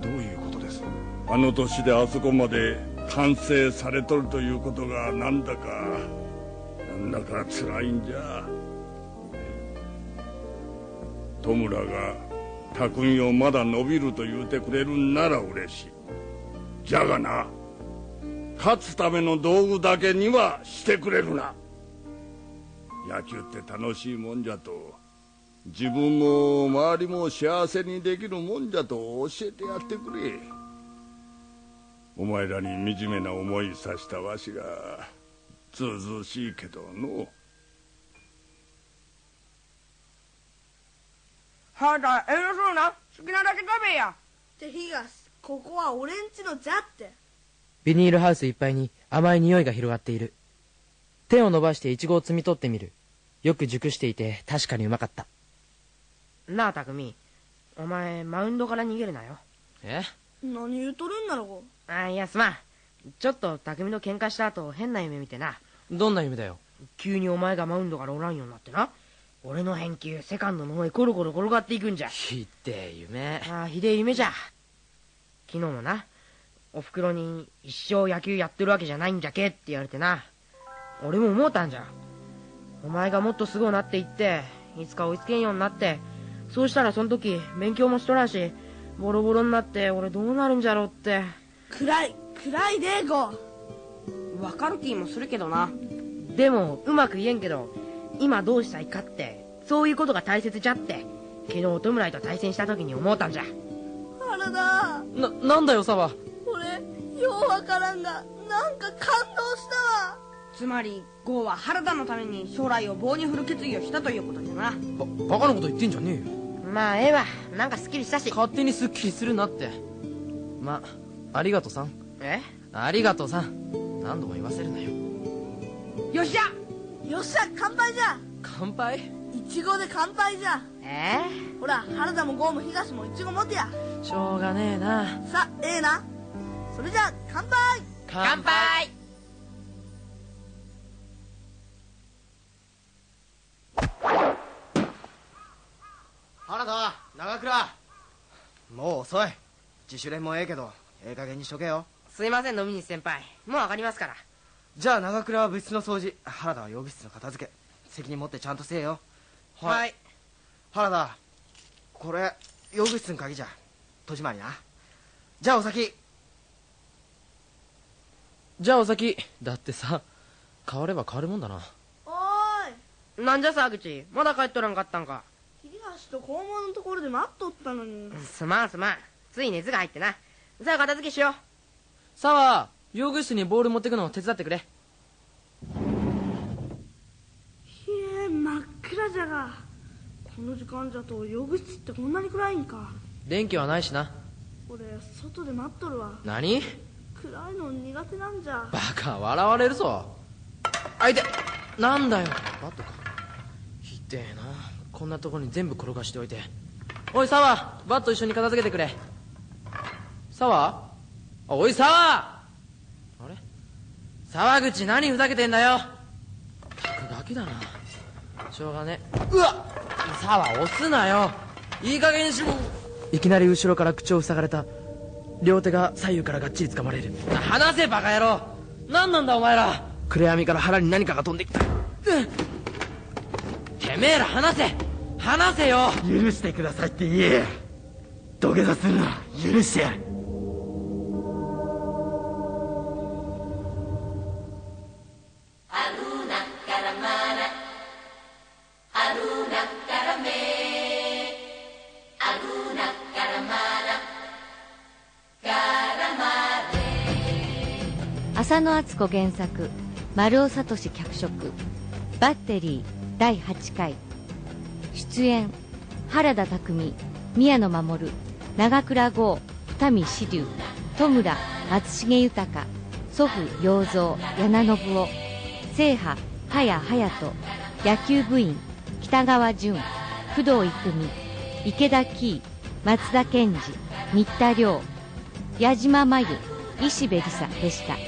どういうことです？
あの年であそこまで完成されとるということがなんだかなんだか辛いんじゃ。戸村が匠をまだ伸びると言うてくれるんなら嬉しい。じゃがな勝つための道具だけにはしてくれるな。野球って楽しいもんじゃと自分も周りも幸せにできるもんじゃと教えてやってくれ。お前らに惨めな思いさしたわしがずうずうしいけどの。
原田遠慮するな。好きなだけ食べや。
って東ここは俺んちのじゃって。
ビニールハウスいっぱいに甘い匂いが広がっている。手を伸ばしてイチゴを摘み取ってみる。よく熟していて確かにうまかった。
なあ匠お前マウンドから逃げるなよ。
え？
何言うとるんだろう
あいやすまん。ちょっと匠と喧嘩した後変な夢見てな。
どんな夢だよ？
急にお前がマウンドからおらんようになってな。俺の返球セカンドの方へコロコロ転がっていくんじゃ。
ひでえ夢。
ああひでえ夢じゃ。昨日もなおふくろに一生野球やってるわけじゃないんじゃけって言われてな。俺も思うたんじゃ。お前がもっとすごいなって言っていつか追いつけんようになってそうしたらその時勉強もしとらんしボロボロになって俺どうなるんじゃろうって
暗い暗いでゴ
わかる気もするけどな。
でもうまく言えんけど今どうしたいかってそういうことが大切じゃって昨日弔いと対戦した時に思うたんじゃ。
原田
ななんだよ沢
俺ようわからんがなんか感動した。わ
つまりゴーは原田のために将来を棒に振る決意をしたということじゃな。
バカなこと言ってんじゃねえよ。
まあええわ。なんかすっきりしたし。
勝手にすっきりするなって。まありがとさん。
え？
ありがとさん。何度も言わせるなよ。
よっしゃ！
よっしゃ乾杯じゃ！
乾杯？
いちごで乾杯じゃ！
え？
ほら原田もゴーも東もいちご持てや。
しょうがねえな。
さええな。それじゃ乾杯！
乾杯！
原田長倉。もう遅い。自主練もええけどええ加減にしとけよ。
すいません飲みに先輩。もう上がりますから。
じゃあ長倉は部室の掃除原田は用具室の片付け。責任持ってちゃんとせえよ。
はい。
原田これ用具室の鍵じゃ。戸締まりな。じゃあお先。
じゃあお先。だってさ変われば変わるもんだな。
おーい。
なんじゃ沢口。まだ帰っとらんかったんか。
桐橋と校門のところで待っとったのに。
すまんすまん。つい熱が入ってなさあ片付けしよう。
沢用具室にボール持ってくのを手伝ってくれ。
ひえ真っ暗じゃが。この時間じゃと用具室ってこんなに暗いんか。
電気はないしな。
俺外で待っとるわ。
何？
暗いの苦手なんじゃ。
バカ笑われるぞ。あいてなんだよ。バットか。ひでえな。こんなとこに全部転がしておいて。おい沢バット一緒に片付けてくれ沢？おい沢！あれ？沢口何ふざけてんだよ？たくガキだな。しょうがねうわ沢押すなよ。いい加減にしろ。いきなり後ろから口を塞がれた。両手が左右からがっちり掴まれる。離せバカ野郎。何なんだお前ら。暗闇から腹に何かが飛んできた、うん、てめえら離せ。離せよ。
許してくださいって言え。土下座するな許してやる
浅野敦子原作丸尾聡脚色「バッテリー」第8回。出演原田匠宮野守長倉剛二見志龍戸村松重豊祖父洋蔵柳信夫正派早隼人野球部員北川淳工藤育美池田喜松田健二新田亮矢島真由石部梨沙でした。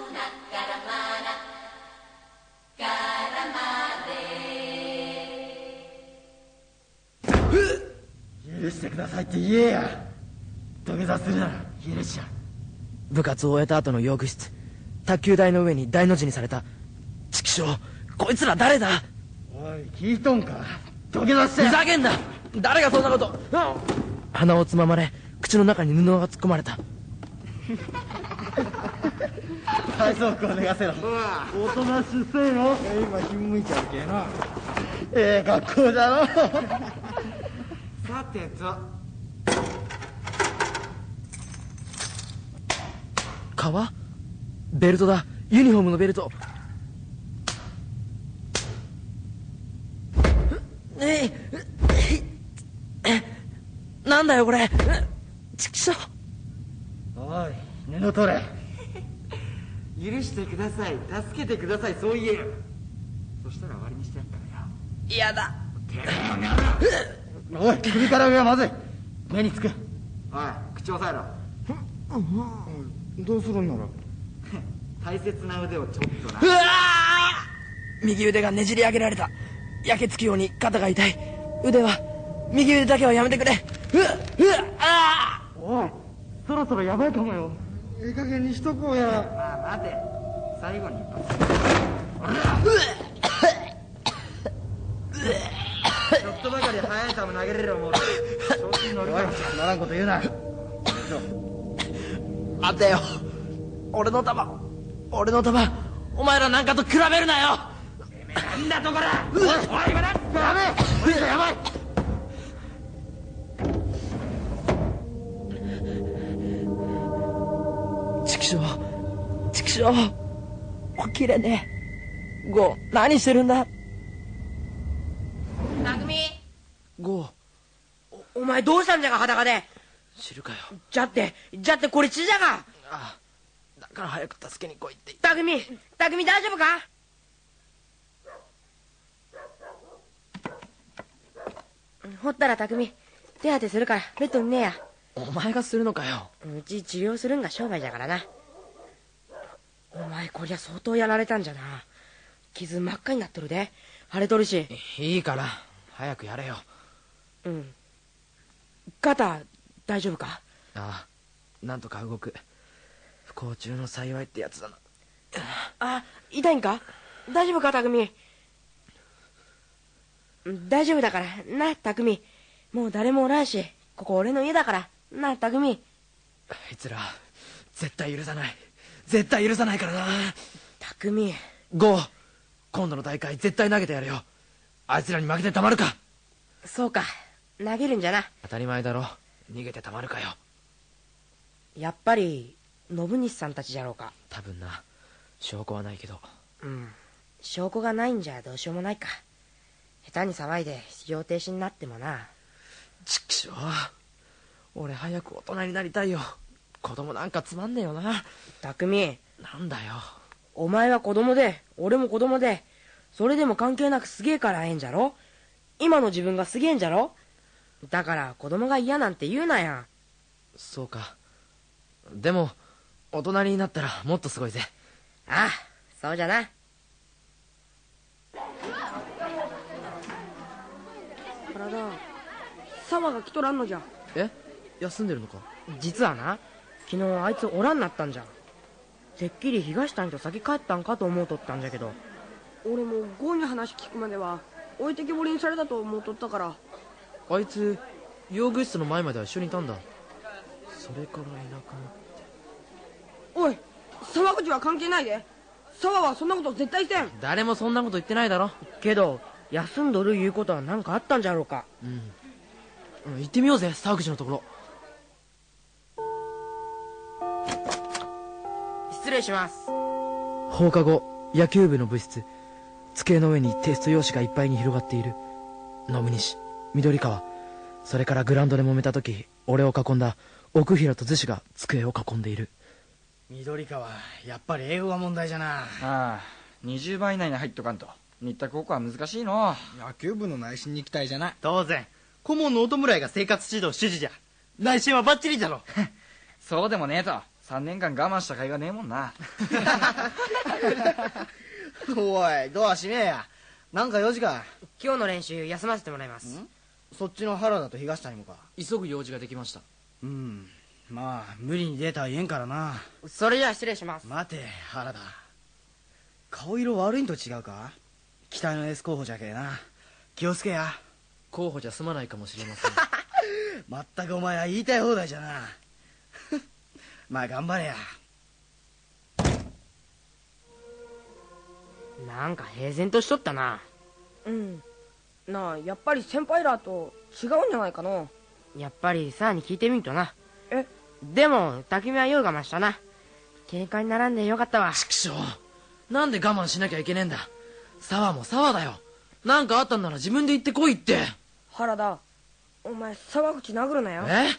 許してくださいって言えや。土下座するなら許しちゃ
部活を終えた後の用具室。卓球台の上に大の字にされた。畜生。こいつら誰だ？
おい聞いとんか？土下座して。
ふざけんな！誰がそんなこと！鼻をつままれ口の中に布が突っ込まれた。
体操服を脱がせろ。おとなしせえの今ひんむいちゃうけえな。ええ学校だろさてと
革ベルトだ。ユニフォームのベルト。えいえなんだよこれ。ちくしょ
おい布取れ。許してください。助けてください。そう言えよそしたら終わりにしてやったんだよ。
嫌だ
おい首から上はまずい。目につく。おい口押さえろ。
どうするんなら
大切な腕をちょっとな。
うわ右腕がねじり上げられた。焼けつくように肩が痛い。腕は右腕だけはやめてくれ。うわうわあ
おいそろそろやばいかもよ。
ええ加減にしとこうや。
まあ待て。最後に。ちょっとばかり速い球投げれる思う調子に乗るから。つまらんこと言うな
待てよ。俺の球俺の球お前らなんかと比べるなよ。
なんだとこら。おいおい今だやべえやばい。
畜生。畜生。起きれねえ。ゴー何してるんだ
匠
ゴー
おお前どうしたんじゃが裸で？
知るかよ。
じゃってじゃってこれ血じゃが。
ああだから早く助けに来いって
匠匠大丈夫か？ほったら匠手当てするからベッドにねえや。
お前がするのかよ。
うち治療するんが商売じゃからな。お前こりゃ相当やられたんじゃな。傷真っ赤になっとるで。腫れとるし。
いいから早くやれよ
うん。肩大丈夫か？
ああなんとか動く。不幸中の幸いってやつだな。
あ痛いんか？大丈夫か匠うん大丈夫だから。な匠もう誰もおらんしここ俺の家だから。な匠
あいつら絶対許さない。絶対許さないからな。
匠
ゴー。今度の大会絶対投げてやるよ。あいつらに負けてたまるか。
そうか投げるんじゃな。
当たり前だろ。逃げてたまるかよ。
やっぱり信西さんたちじゃろうか。
多分な。証拠はないけど。
うん。証拠がないんじゃどうしようもないか。下手に騒いで使用停止になってもな。
ちくしょう俺早く大人になりたいよ。子供なんかつまんねえよな。
匠
なんだよ。
お前は子供で俺も子供でそれでも関係なくすげえからええんじゃろ？今の自分がすげえんじゃろ？だから子供が嫌なんて言うなや。
そうか。でも大人になったらもっとすごいぜ。
ああそうじゃな。体沢が来とらんのじゃ。
え？休んでるのか？
実はな昨日あいつおらんなったんじゃ。てっきり東谷と先帰ったんかと思うとったんじゃけど。俺もゴーに話聞くまでは置いてけぼりにされたと思うとったから
あいつ用具室の前までは一緒にいたんだ。それからいなくなっ
おい沢口は関係ないで。沢はそんなこと絶対せん。
誰もそんなこと言ってないだろ。
けど休んどるいうことは何かあったんじゃろうか。
うん、うん、行ってみようぜ沢口のところ。
失礼します。
放課後野球部の部室。机の上にテスト用紙がいっぱいに広がっている。信西緑川。それからグラウンドで揉めた時俺を囲んだ奥平と逗子が机を囲んでいる。
緑川やっぱり英語が問題じゃな。
ああ20番以内に入っとかんと。新田高校は難しいの。
野球部の内心に行きたいじゃない。
当然。顧問のお弔いが生活指導主事じゃ。内心はバッチリじゃろ。
そうでもねえと。3年間我慢した甲斐がねえもんな。
おいドア閉めや。なんか用事か。
今日の練習休ませてもらいます
そっちの原田と東谷もか。
急ぐ用事ができました。
うん。まあ無理にデータは言えんからな。
それじゃあ失礼します。
待て原田。顔色悪いんと違うか？期待のエース候補じゃけえな。気をつけや。
候補じゃ済まないかもしれません。
まったくお前は言いたい放題じゃな。まあ頑張れや。
なんか平然としとったな。
うんなあやっぱり先輩らと違うんじゃないかの
やっぱりさあに聞いてみんとな。
え？
でも匠はよう我慢したな。喧嘩にならんでよかったわ。
畜生なんで我慢しなきゃいけねえんだ。沢も沢だよ。なんかあったんなら自分で言ってこいって。
原田お前沢口殴るなよ。
え？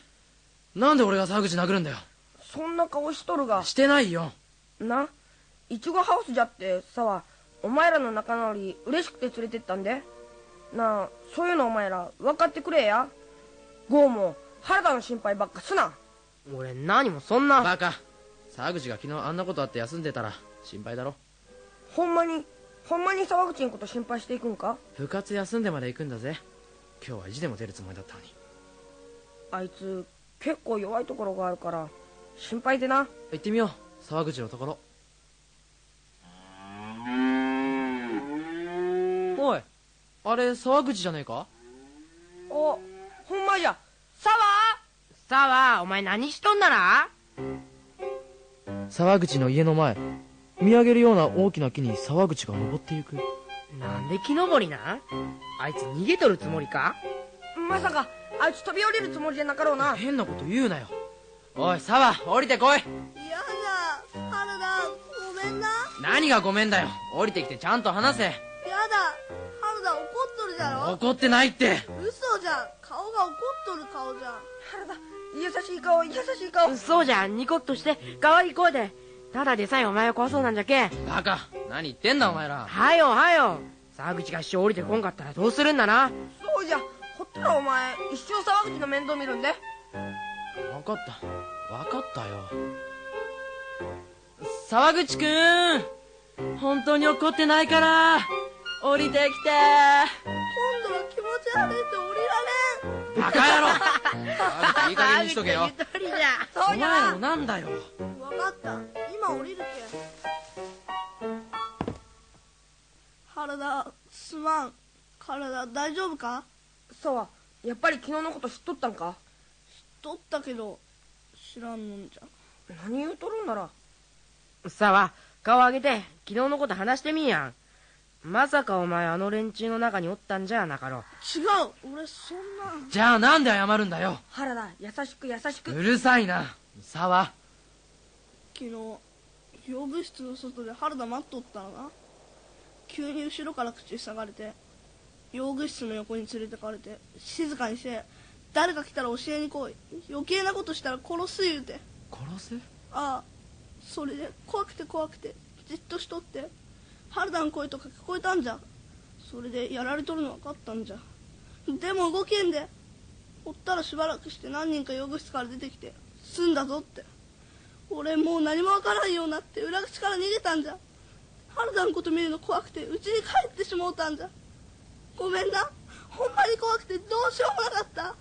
なんで俺が沢口殴るんだよ。
そんな顔しとるが。
してないよ。
な？いちごハウスじゃって沢お前らの仲直り嬉しくて連れてったんでなあそういうのお前ら分かってくれや。ゴーも原田の心配ばっかすな。
俺何もそんな。
バカ。沢口が昨日あんなことあって休んでたら心配だろ。
ほんまにほんまに沢口のこと心配していくんか？
部活休んでまで行くんだぜ。今日は意地でも出るつもりだったのに。
あいつ結構弱いところがあるから心配でな。
行ってみよう。沢口のところおいあれ沢口じゃねえか？
おほんまや。沢？
沢お前何しとんなら？
沢口の家の前見上げるような大きな木に沢口が登ってゆく。
なんで木登りなん？あいつ逃げとるつもりか？
まさかあいつ飛び降りるつもりじゃなかろうな。
変なこと言うなよ。おい沢降りてこい。
嫌だ原田ごめんな。
何がごめんだよ。降りてきてちゃんと話せ
るじゃろ？
怒ってないって。
嘘じゃん。顔が怒っとる顔じゃん。
原田優しい顔優しい顔。
そうじゃニコッとして可愛い声で。ただでさえお前は怖そうなんじゃけ
バカ。何言ってんだお前ら。
はよはよ。沢口が一生降りてこんかったらどうするんだな？
そうじゃほったらお前一生沢口の面倒見るんで。
分かった。分かったよ。沢口くん！本当に怒ってないから降りてきて。
今度は気持ち悪いって降りられん。
バカ野郎。いい加減にしとけよ。お前らもなんだよ。
分かった。今降りるけ原田すまん。体大丈夫か
沢やっぱり昨日のこと知っとったんか
知っとったけど知らんのんじゃ
何言うとるんなら
沢顔上げて昨日のこと話してみんやんまさかお前あの連中の中におったんじゃなかろ
違う。俺そんな。
じゃあなんで謝るんだよ。
原田優しく優しく。
うるさいな。沢。
昨日用具室の外で原田待っとったらな急に後ろから口塞がれて用具室の横に連れてかれて静かにして誰か来たら教えに来い。余計なことしたら殺す言うて。
殺す？
ああそれで怖くて怖くてじっとしとって原田の声とか聞こえたんじゃ。それでやられとるの分かったんじゃ。でも動けんでおったらしばらくして何人か用具室から出てきて済んだぞって。俺もう何もわからんようになって裏口から逃げたんじゃ。原田のこと見るの怖くて家に帰ってしもうたんじゃ。ごめんな。ほんまに怖くてどうしようもなかった。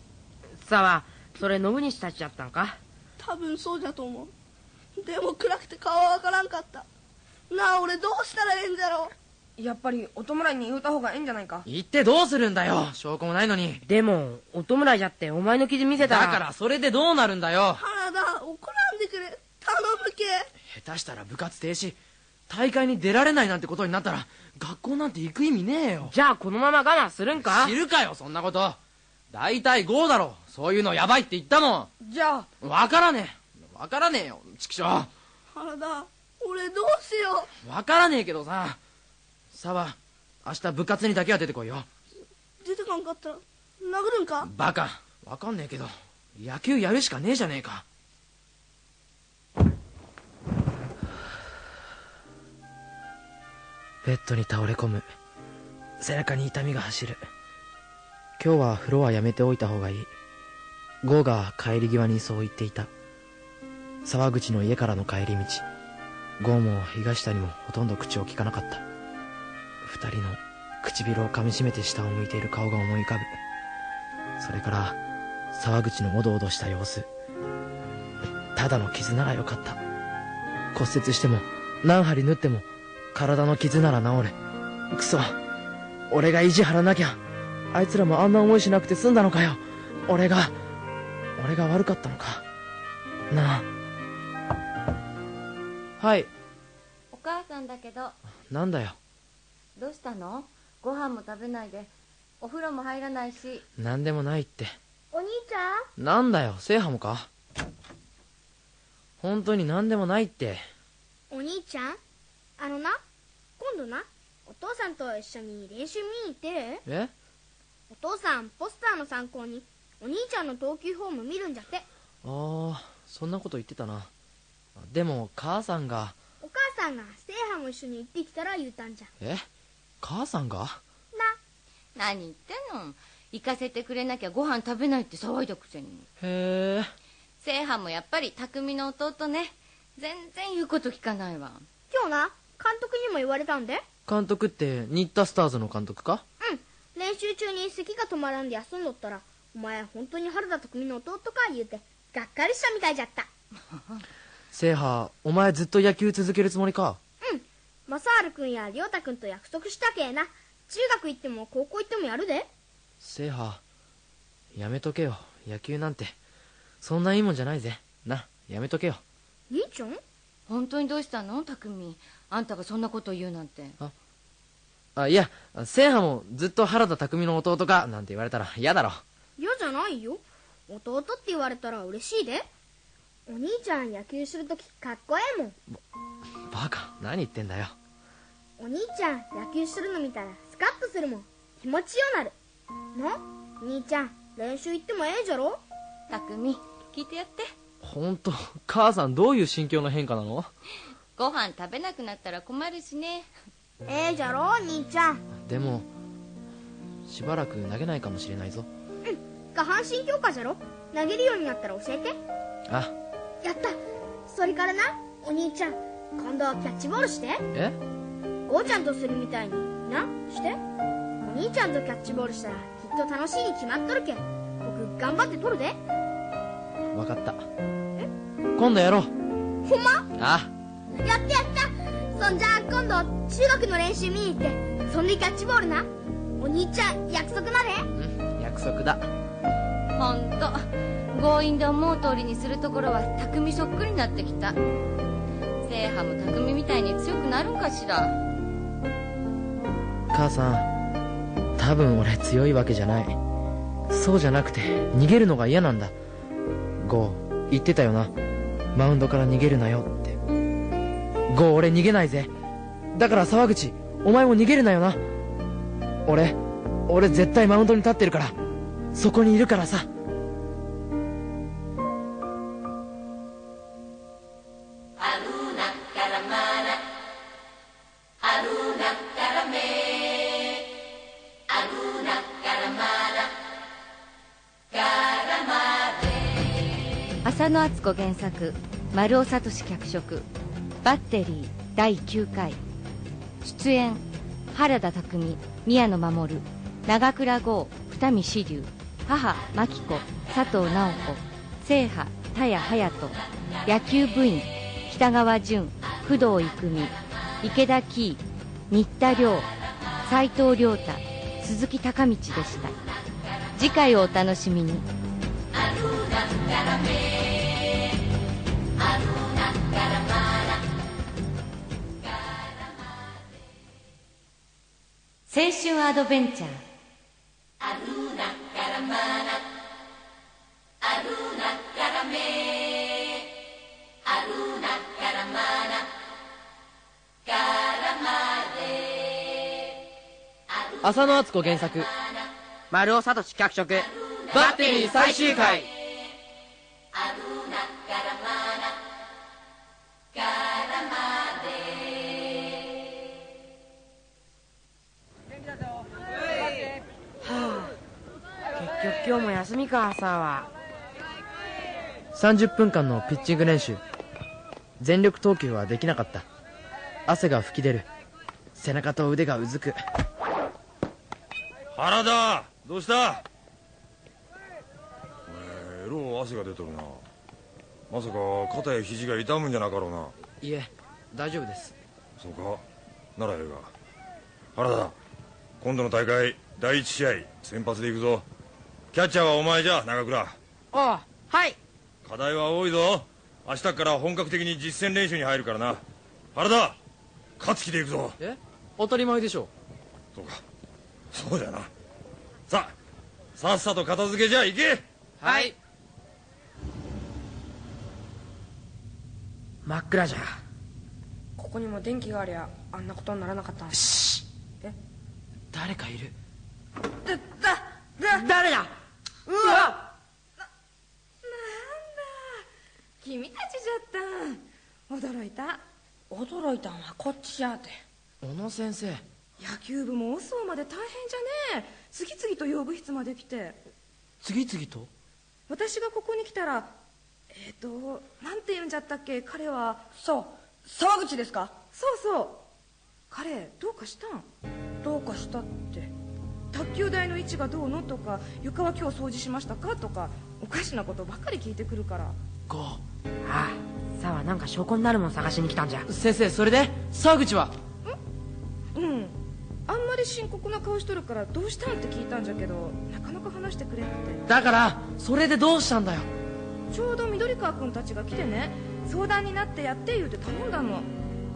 沢それ信西たちだったんか？
多分そうじゃと思う。でも暗くて顔はわからんかったなあ俺どうしたらええんじゃろ？
やっぱりお弔いに言うた方がええんじゃないか。
言ってどうするんだよ。証拠もないのに。
でもお弔いじゃってお前の傷見せたら。
だからそれでどうなるんだよ。
原田怒らんでくれ。頼むけ。
下手したら部活停止。大会に出られないなんてことになったら学校なんて行く意味ねえよ。
じゃあこのまま我慢するんか？
知るかよそんなこと。大体 GO だろ。そういうのやばいって言ったも
じゃあ。
んわからねえ。わからねえよ畜生わ
原田俺どうしよ
からねえけどさ。沢明日部活にだけは出てこいよ。
う出てかんかったら殴るんか？
バカ。わかんねえけど野球やるしかねえじゃねえか。ベッドに倒れ込む。背中に痛みが走る。今日は風呂はやめておいた方がいい。ゴーが帰り際にそう言っていた。沢口の家からの帰り道ゴーも東谷もほとんど口を聞かなかった。二人の唇を噛みしめて下を向いている顔が思い浮かぶ。それから沢口のおどおどした様子。ただの傷ならよかった。骨折しても何針縫っても体の傷なら治るクソ俺が意地張らなきゃ。あいつらもあんな思いしなくて済んだのかよ。俺が俺が悪かったのか。なあ。はい。
お母さんだけど。
なんだよ。
どうしたの？ご飯も食べないで。お風呂も入らないし。
何でもないって。
お兄ちゃん？
なんだよ。聖ハムか？本当に何でもないって。
お兄ちゃん？あのな今度なお父さんと一緒に練習見に行って。る
え？
お父さんポスターの参考にお兄ちゃんの投球フォーム見るんじゃって。
ああそんなこと言ってたなでも母さんが。
お母さんがセイハも一緒に行ってきたら言うたんじゃ
え？母さんが？
何言ってんの？行かせてくれなきゃご飯食べないって騒いだくせに。
へえ。
聖飯もやっぱり匠の弟ね。全然言うこと聞かないわ。
今日な監督にも言われたんで。
監督って新田スターズの監督か？
うん。練習中に咳が止まらんで休んどったらお前本当に原田匠の弟か言うてがっかりしたみたいじゃった
聖波お前ずっと野球続けるつもりか？
うん。正治君や亮太君と約束したけえな。中学行っても高校行ってもやるで。
聖波やめとけよ。野球なんて。そんないいもんじゃないぜ。なやめとけよ。
兄ちゃん？
本当にどうしたの？匠。あんたがそんなこと言うなんて。
あいや聖波もずっと原田匠の弟か？なんて言われたら嫌だろ。
嫌じゃないよ。弟って言われたら嬉しいでお兄ちゃん野球するときかっこええもん。
バカ何言ってんだよ。
お兄ちゃん野球するの見たらスカッとするもん。気持ちよなる。な兄ちゃん練習行ってもええじゃろ？
匠聞いてやって。
本当母さんどういう心境の変化なの？
ご飯食べなくなったら困るしね。
ええじゃろ兄ちゃん。
でもしばらく投げないかもしれないぞ。
下半身強化じゃろ？投げるようになったら教えて。
あ
やった。それからなお兄ちゃん今度はキャッチボールして。
え？
ゴーちゃんとするみたいに。なして。お兄ちゃんとキャッチボールしたらきっと楽しいに決まっとるけん。僕頑張って取るで。
分かった。今度やろう。
ほんま？
あ。
やったやった。そんじゃあ今度中学の練習見に行って。そんでキャッチボールな。お兄ちゃん約束なで
約束だ。
ほんと強引で思う通りにするところは匠そっくりになってきた。聖波も匠みたいに強くなるんかしら。
母さん多分俺強いわけじゃない。そうじゃなくて逃げるのが嫌なんだ。ゴー言ってたよな。マウンドから逃げるなよって。ゴー俺逃げないぜ。だから沢口お前も逃げるなよな。俺俺絶対マウンドに立ってるから。そこにいるからさ。
子原作丸尾聡脚色「バッテリー」第9回。出演原田匠宮野守長倉剛二見志龍母真紀子佐藤直子聖波田谷隼人野球部員北川淳工藤育美池田喜新田亮斎藤亮太鈴木孝道でした。次回をお楽しみに。青春アドベンチャー。
浅野敦子原作。
丸尾聡脚色。
バッテリー最終回。
はあ結局今日も休みか朝は。
30分間のピッチング練習。全力投球はできなかった。汗が噴き出る。背中と腕がうずく。
原田どうした？えろ汗が出とるなまさか肩や肘が痛むんじゃなかろうな。い
え大丈夫です。
そうか。ならええが。原田今度の大会第一試合先発で行くぞ。キャッチャーはお前じゃ。長倉。
ああはい。
課題は多いぞ。明日から本格的に実戦練習に入るからな。原田勝つ気で行くぞ。
え？当たり前でしょ。
そうか。そうじゃな。さあさっさと片付けじゃ行け。
はい真っ暗じゃ。
ここにも電気がありゃあんなことにならなかったんですえ
誰かいる。
誰だ？
うわ。君たちじゃった。ん驚いた。驚いたんはこっちじゃって。
小野先生。
野球部も遅うまで大変じゃねえ。次々と養部室まで来て。
次々と？
私がここに来たらえっ、ー、となんて言うんじゃったっけ？彼は。そう。沢口ですか？そうそう。彼どうかしたん？どうかしたって。卓球台の位置がどうのとか床は今日掃除しましたか？とかおかしなことばっかり聞いてくるから。
ゴー
ああ沢なんか証拠になるもん探しに来たんじゃ。
先生それで？沢口は？
うん。あんまり深刻な顔しとるからどうしたんって聞いたんじゃけどなかなか話してくれって。
だからそれでどうしたんだよ？
ちょうど緑川君たちが来てね相談になってやって言うて頼んだの。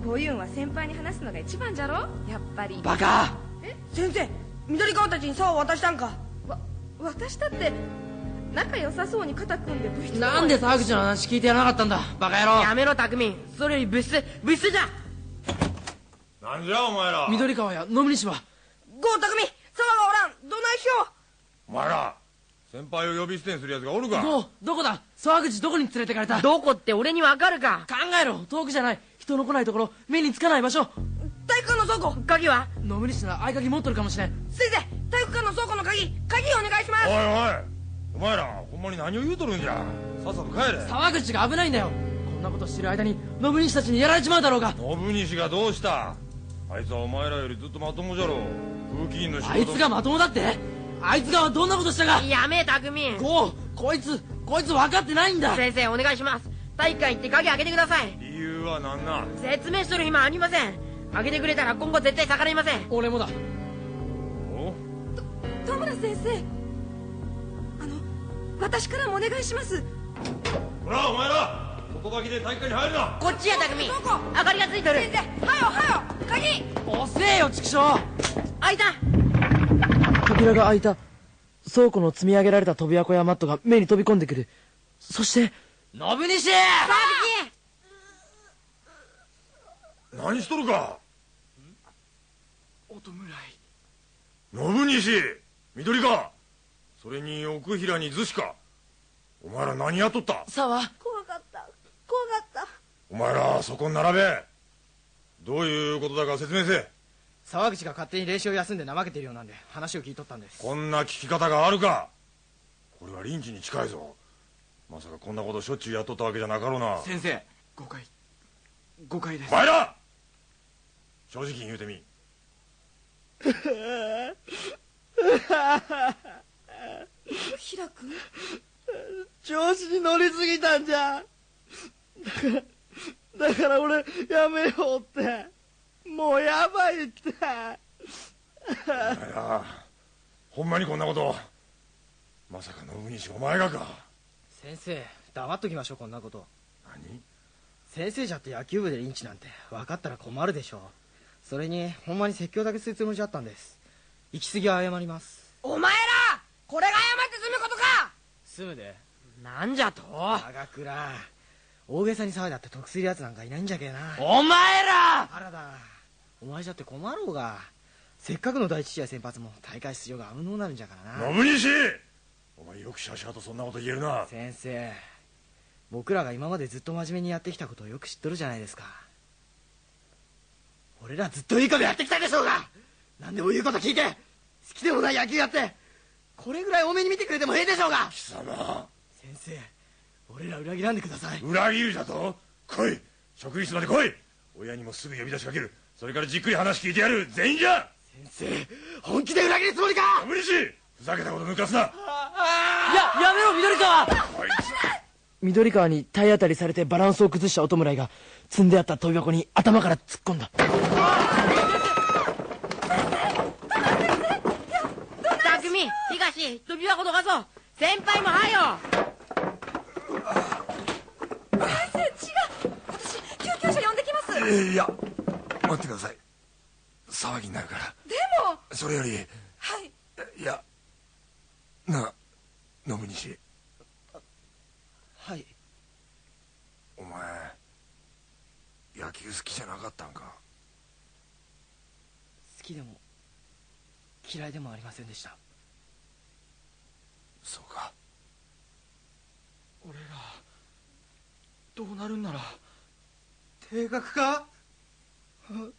こういうんは先輩に話すのが一番じゃろ？やっぱり。
バカ！
え？
先生緑川たちに竿を渡したんか？
わ渡したって仲良さそうに肩組んで部室
なんで沢口の話聞いてやらなかったんだ？バカ野郎！
やめろ匠それより物質物質じゃ！
なんじゃお前ら。
緑川や野村氏は
ゴー匠沢がおらん。どないしよ
お前ら先輩を呼び捨てにする奴がおるか？
ゴーどこだ？沢口どこに連れてかれた？
どこって俺にわかるか？
考えろ。遠くじゃない。人の来ないところ。目につかない場所。
う体育館の倉庫。
鍵は？
野村氏なら合鍵持っとるかもしれん。
先生体育館の倉庫の鍵。鍵お願いします。
おいおい。お前らほんまに何を言うとるんじゃ？さっさと帰れ。
沢口が危ないんだよ。こんなことしてる間に野村氏たちにやられちまうだろうが。
信西がどうした？あいつはお前らよりずっとまともじゃろ風紀委員の仕事。
あいつがまともだって？あいつがどんなことしたか。
やめ匠
ゴーこいつこいつ分かってないんだ。
先生お願いします。体育館行って鍵開けてください。
理由は何な？
説明する暇ありません。開けてくれたら今後絶対逆らいません。
俺もだ。
お？
田村先生。あの私からもお願いします。
ほらお前ら。外履きで体育館に入るな。
こっちや匠明かりがついてる。
先生はよはよ鍵。
遅えよ畜生。
開いた
扉が開いた倉庫の積み上げられた飛び箱やマットが目に飛び込んでくる。そして信西！
何しとるか？
お弔い。
信西！緑かそれに奥平に図子か？お前ら何やっとった？
沢。
怖かった。怖かった。
お前らそこに並べ。どういうことだか説明せ
沢口が勝手に練習を休んで怠けてるようなんで話を聞いとったんです。
こんな聞き方があるか。これはリンチに近いぞ。まさかこんなことしょっちゅうやっとったわけじゃなかろうな。
先生誤解。誤解です。
お前ら！正直に言うてみ。
平君？
調子に乗りすぎたんじゃ。だからだから俺やめようってもうやばいって。
お前らほんまにこんなことまさか信西お前がか。
先生黙っときましょうこんなこと。
何？
先生じゃって野球部でリンチなんて分かったら困るでしょう。それにほんまに説教だけするつもりだったんです。行き過ぎは謝ります。
お前らこれが謝って済むことか！
済むで。
なんじゃと。
長倉大げさに騒いだって得するやつなんかいないんじゃけえな。
お前ら！
原田お前じゃって困ろうが。せっかくの第一試合先発も大会出場が危のうなるんじゃからな。
信西！お前よくシャシャとそんなこと言えるな。
先生。僕らが今までずっと真面目にやってきたことをよく知っとるじゃないですか。俺らずっといいことやってきたでしょうが。なんでも言うこと聞いて。好きでもない野球やって。これぐらい多めに見てくれてもええでしょうが。
貴様。
先生。俺ら裏切らんでください。
裏切るじゃと。来い。職員室まで来い。親にもすぐ呼び出しかけるそれからじっくり話聞いてやる。全員じゃ。
先生本気で裏切るつもりか。
信西ふざけたこと抜かすな。
ややめろ緑川。緑川に体当たりされてバランスを崩したお弔いが積んであった飛び箱に頭から突っ込んだ。
匠東飛び箱どかそう。先輩もはよ。
先生違う。私救急車呼んできます。
えーいや待ってください。
騒ぎになるから。
でも。
それより。
はい。
いやな信西。
はい。
お前野球好きじゃなかったんか？
好きでも嫌いでもありませんでした。
そうか。
俺らどうなるんなら定学か？あ来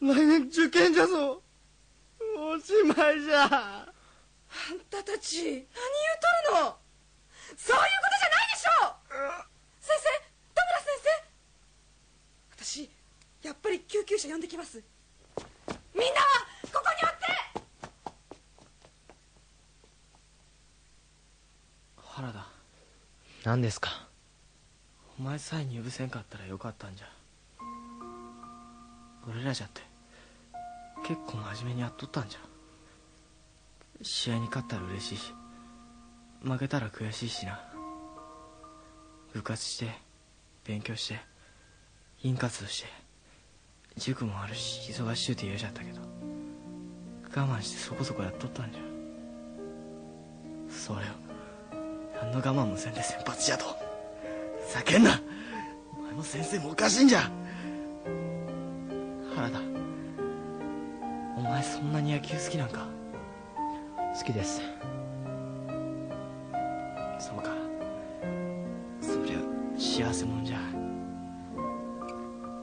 年受験じゃぞ。おしまいじゃ。
あんたたち何言うとるの？そういうことじゃないでしょ！う先生田村先生。私やっぱり救急車呼んできます。みんなはここにおって！
原田。何ですか？お前さえ入部せんかったらよかったんじゃ俺らじゃって。結構真面目にやっとったんじゃ試合に勝ったら嬉しいし負けたら悔しいしな。部活して勉強して委員活動して塾もあるし忙しゅうて嫌じゃったけど我慢してそこそこやっとったんじゃそれを何の我慢もせんで先発じゃと。叫んな。お前も先生もおかしいんじゃ。原田お前そんなに野球好きなんか？好きです。そうか。そりゃ幸せもんじゃ。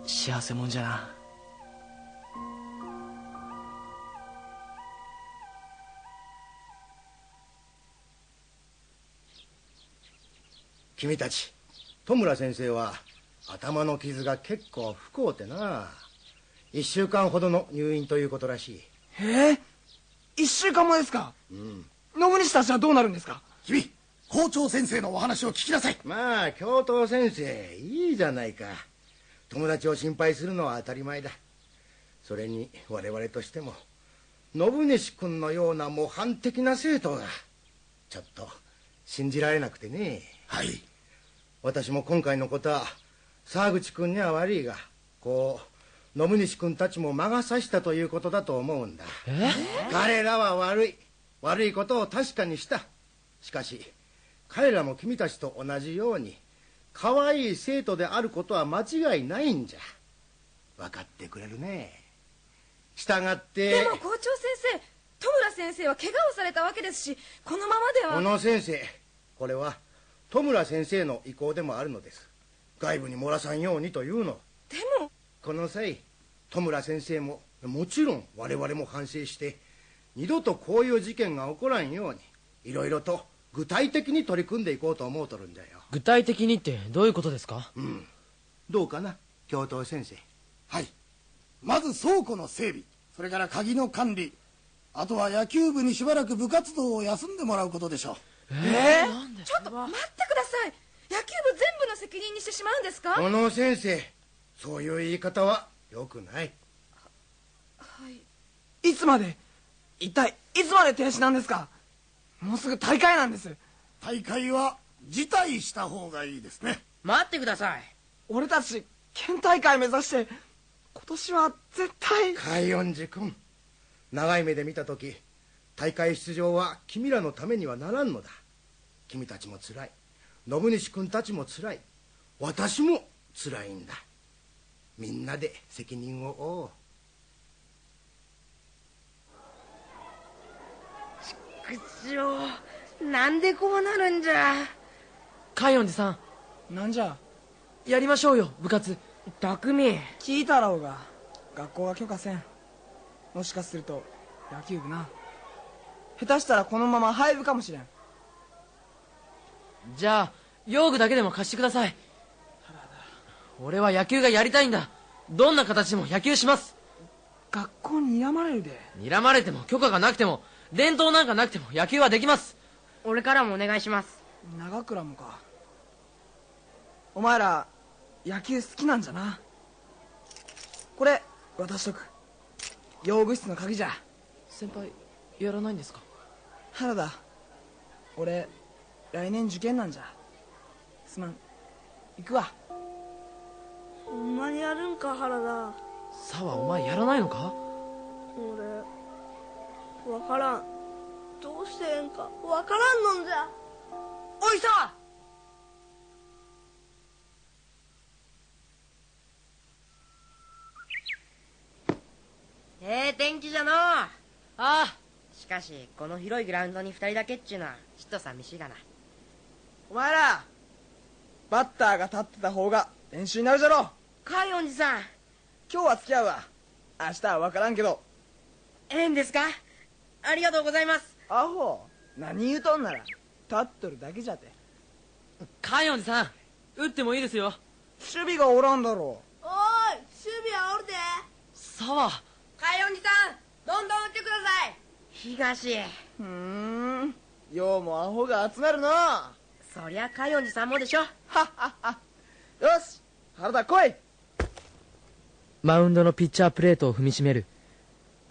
幸せもんじゃな。
君たち戸村先生は頭の傷が結構不幸てな1週間ほどの入院ということらしい。
ええ一週間もですか？
うん。
信西たちはどうなるんですか？
君校長先生のお話を聞きなさい。まあ教頭先生いいじゃないか。友達を心配するのは当たり前だ。それに我々としても信西君のような模範的な生徒がちょっと信じられなくてね。はい。私も今回のことは沢口君には悪いがこう信西君たちも魔が差したということだと思うんだ彼らは悪い悪いことを確かにしたしかし彼らも君たちと同じように可愛い生徒であることは間違いないんじゃ分かってくれるね従って
でも校長先生戸村先生は怪我をされたわけですしこのままでは
小野先生これは戸村先生の意向でもあるのです外部に漏らさんようにというの
でも
この際戸村先生ももちろん我々も反省して二度とこういう事件が起こらんようにいろいろと具体的に取り組んでいこうと思うとるんだよ。
具体的にってどういうことですか？
うん。どうかな？教頭先生。
はい。まず倉庫の整備。それから鍵の管理。あとは野球部にしばらく部活動を休んでもらうことでしょう。
えー、ちょっと待ってください。野球部全部の責任にしてしまうんですか？
小野先生そういう言い方はよくない。
い。つまで一体いつまで停止なんですか？もうすぐ大会なんです。
大会は辞退した方がいいですね。
待ってください。
俺たち県大会目指して今年は絶対。
海音寺君長い目で見た時大会出場は君らのためにはならんのだ。君たちもつらい。信西君たちもつらい。私もつらいんだみんなで責任を負おう。
くしょうなんでこうなるんじゃ？
海音寺さ
ん。なんじゃ？
やりましょうよ部活。
匠。
聞いたろうが。学校が許可せん。もしかすると野球部な。下手したらこのまま廃部かもしれん。
じゃあ用具だけでも貸してください俺は野球がやりたいんだ。どんな形でも野球します。
学校に睨まれるで。
睨まれても許可がなくても伝統なんかなくても野球はできます。
俺からもお願いします。
長倉もか。お前ら野球好きなんじゃな。これ渡しとく。用具室の鍵じゃ。
先輩やらないんですか？
原田俺来年受験なんじゃ。すまん。行くわ
ほんまにやるんか原田。
さはお前やらないのか？
わからん。どうしてええんか。わからんのんじゃ。
おいさ！ええ天気じゃの。ああしかしこの広いグラウンドに二人だけっちゅうのはちっと寂しいがな。
お前らバッターが立ってた方が練習になるじゃろ
カイオンじさん。
今日は付き合うわ。明日は分からんけど。
ええんですか？ありがとうございます。
アホ。何言うとんなら。立っとるだけじゃて。
カイオンさん打ってもいいですよ。
守備がおらんだろ
おい守備はおるで。
沢
カイオンじさんどんどん打ってください。東
ふーん。ようもアホが集まるの。
そりゃカイオンじさんもでしょ。
よし原田来い
マウンドのピッチャープレートを踏みしめる。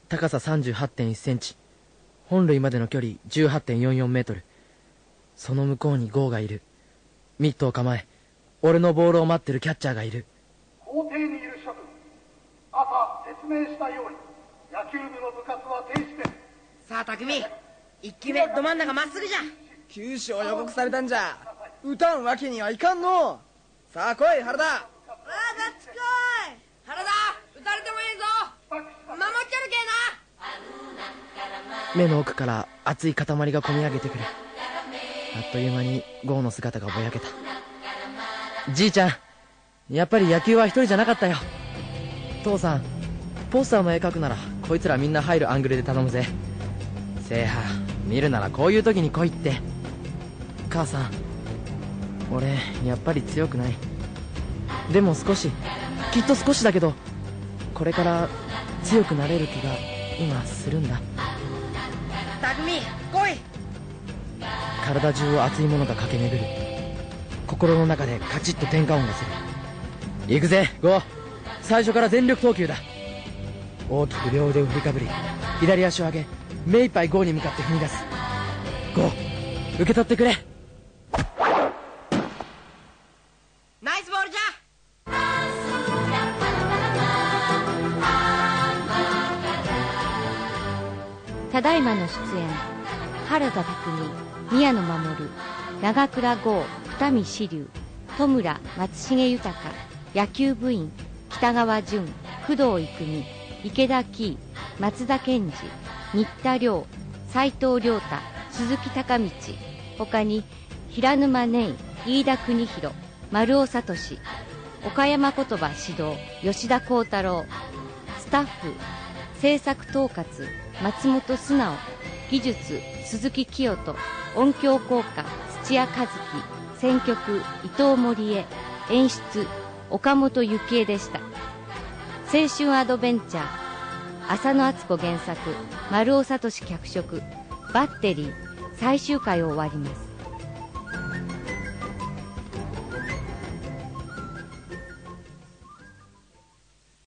高さ38.1センチ。本塁までの距離18.44メートル。その向こうにゴーがいる。ミットを構え俺のボールを待ってるキャッチャーがいる。
校庭にいる諸君朝説明したように野球部の部活は停止です
さあ匠一球目ど真ん中まっすぐじゃ。
九州を予告されたんじゃ。打たんわけにはいかんの。さあ来い原田。
わあガッツ
原田打たれてもいいぞ。守ってるけえな。
目の奥から熱い塊がこみ上げてくるあっという間にゴーの姿がぼやけた。じいちゃんやっぱり野球は一人じゃなかったよ。父さんポスターの絵描くならこいつらみんな入るアングルで頼むぜ。せいは見るならこういう時に来いって。母さん俺やっぱり強くない。でも少しきっと少しだけどこれから強くなれる気が今するんだ。
匠来い。
体中を熱いものが駆け巡る。心の中でカチッと転換音がする。行くぜ。ゴー。最初から全力投球だ。大きく両腕を振りかぶり左足を上げ目いっぱいゴーに向かって踏み出す。ゴー。受け取ってくれ
ただいまの出演原田匠宮野守長倉剛二見志龍戸村松重豊野球部員北川淳工藤育美池田紀松田健二新田亮斎藤亮太鈴木孝道他に平沼寧飯田邦弘丸尾聡岡山言葉指導吉田幸太郎スタッフ制作統括松本素直技術鈴木清人音響効果土屋和樹選曲伊藤森江演出岡本幸恵でした。青春アドベンチャー浅野敦子原作丸尾聡脚色バッテリー最終回を終わります。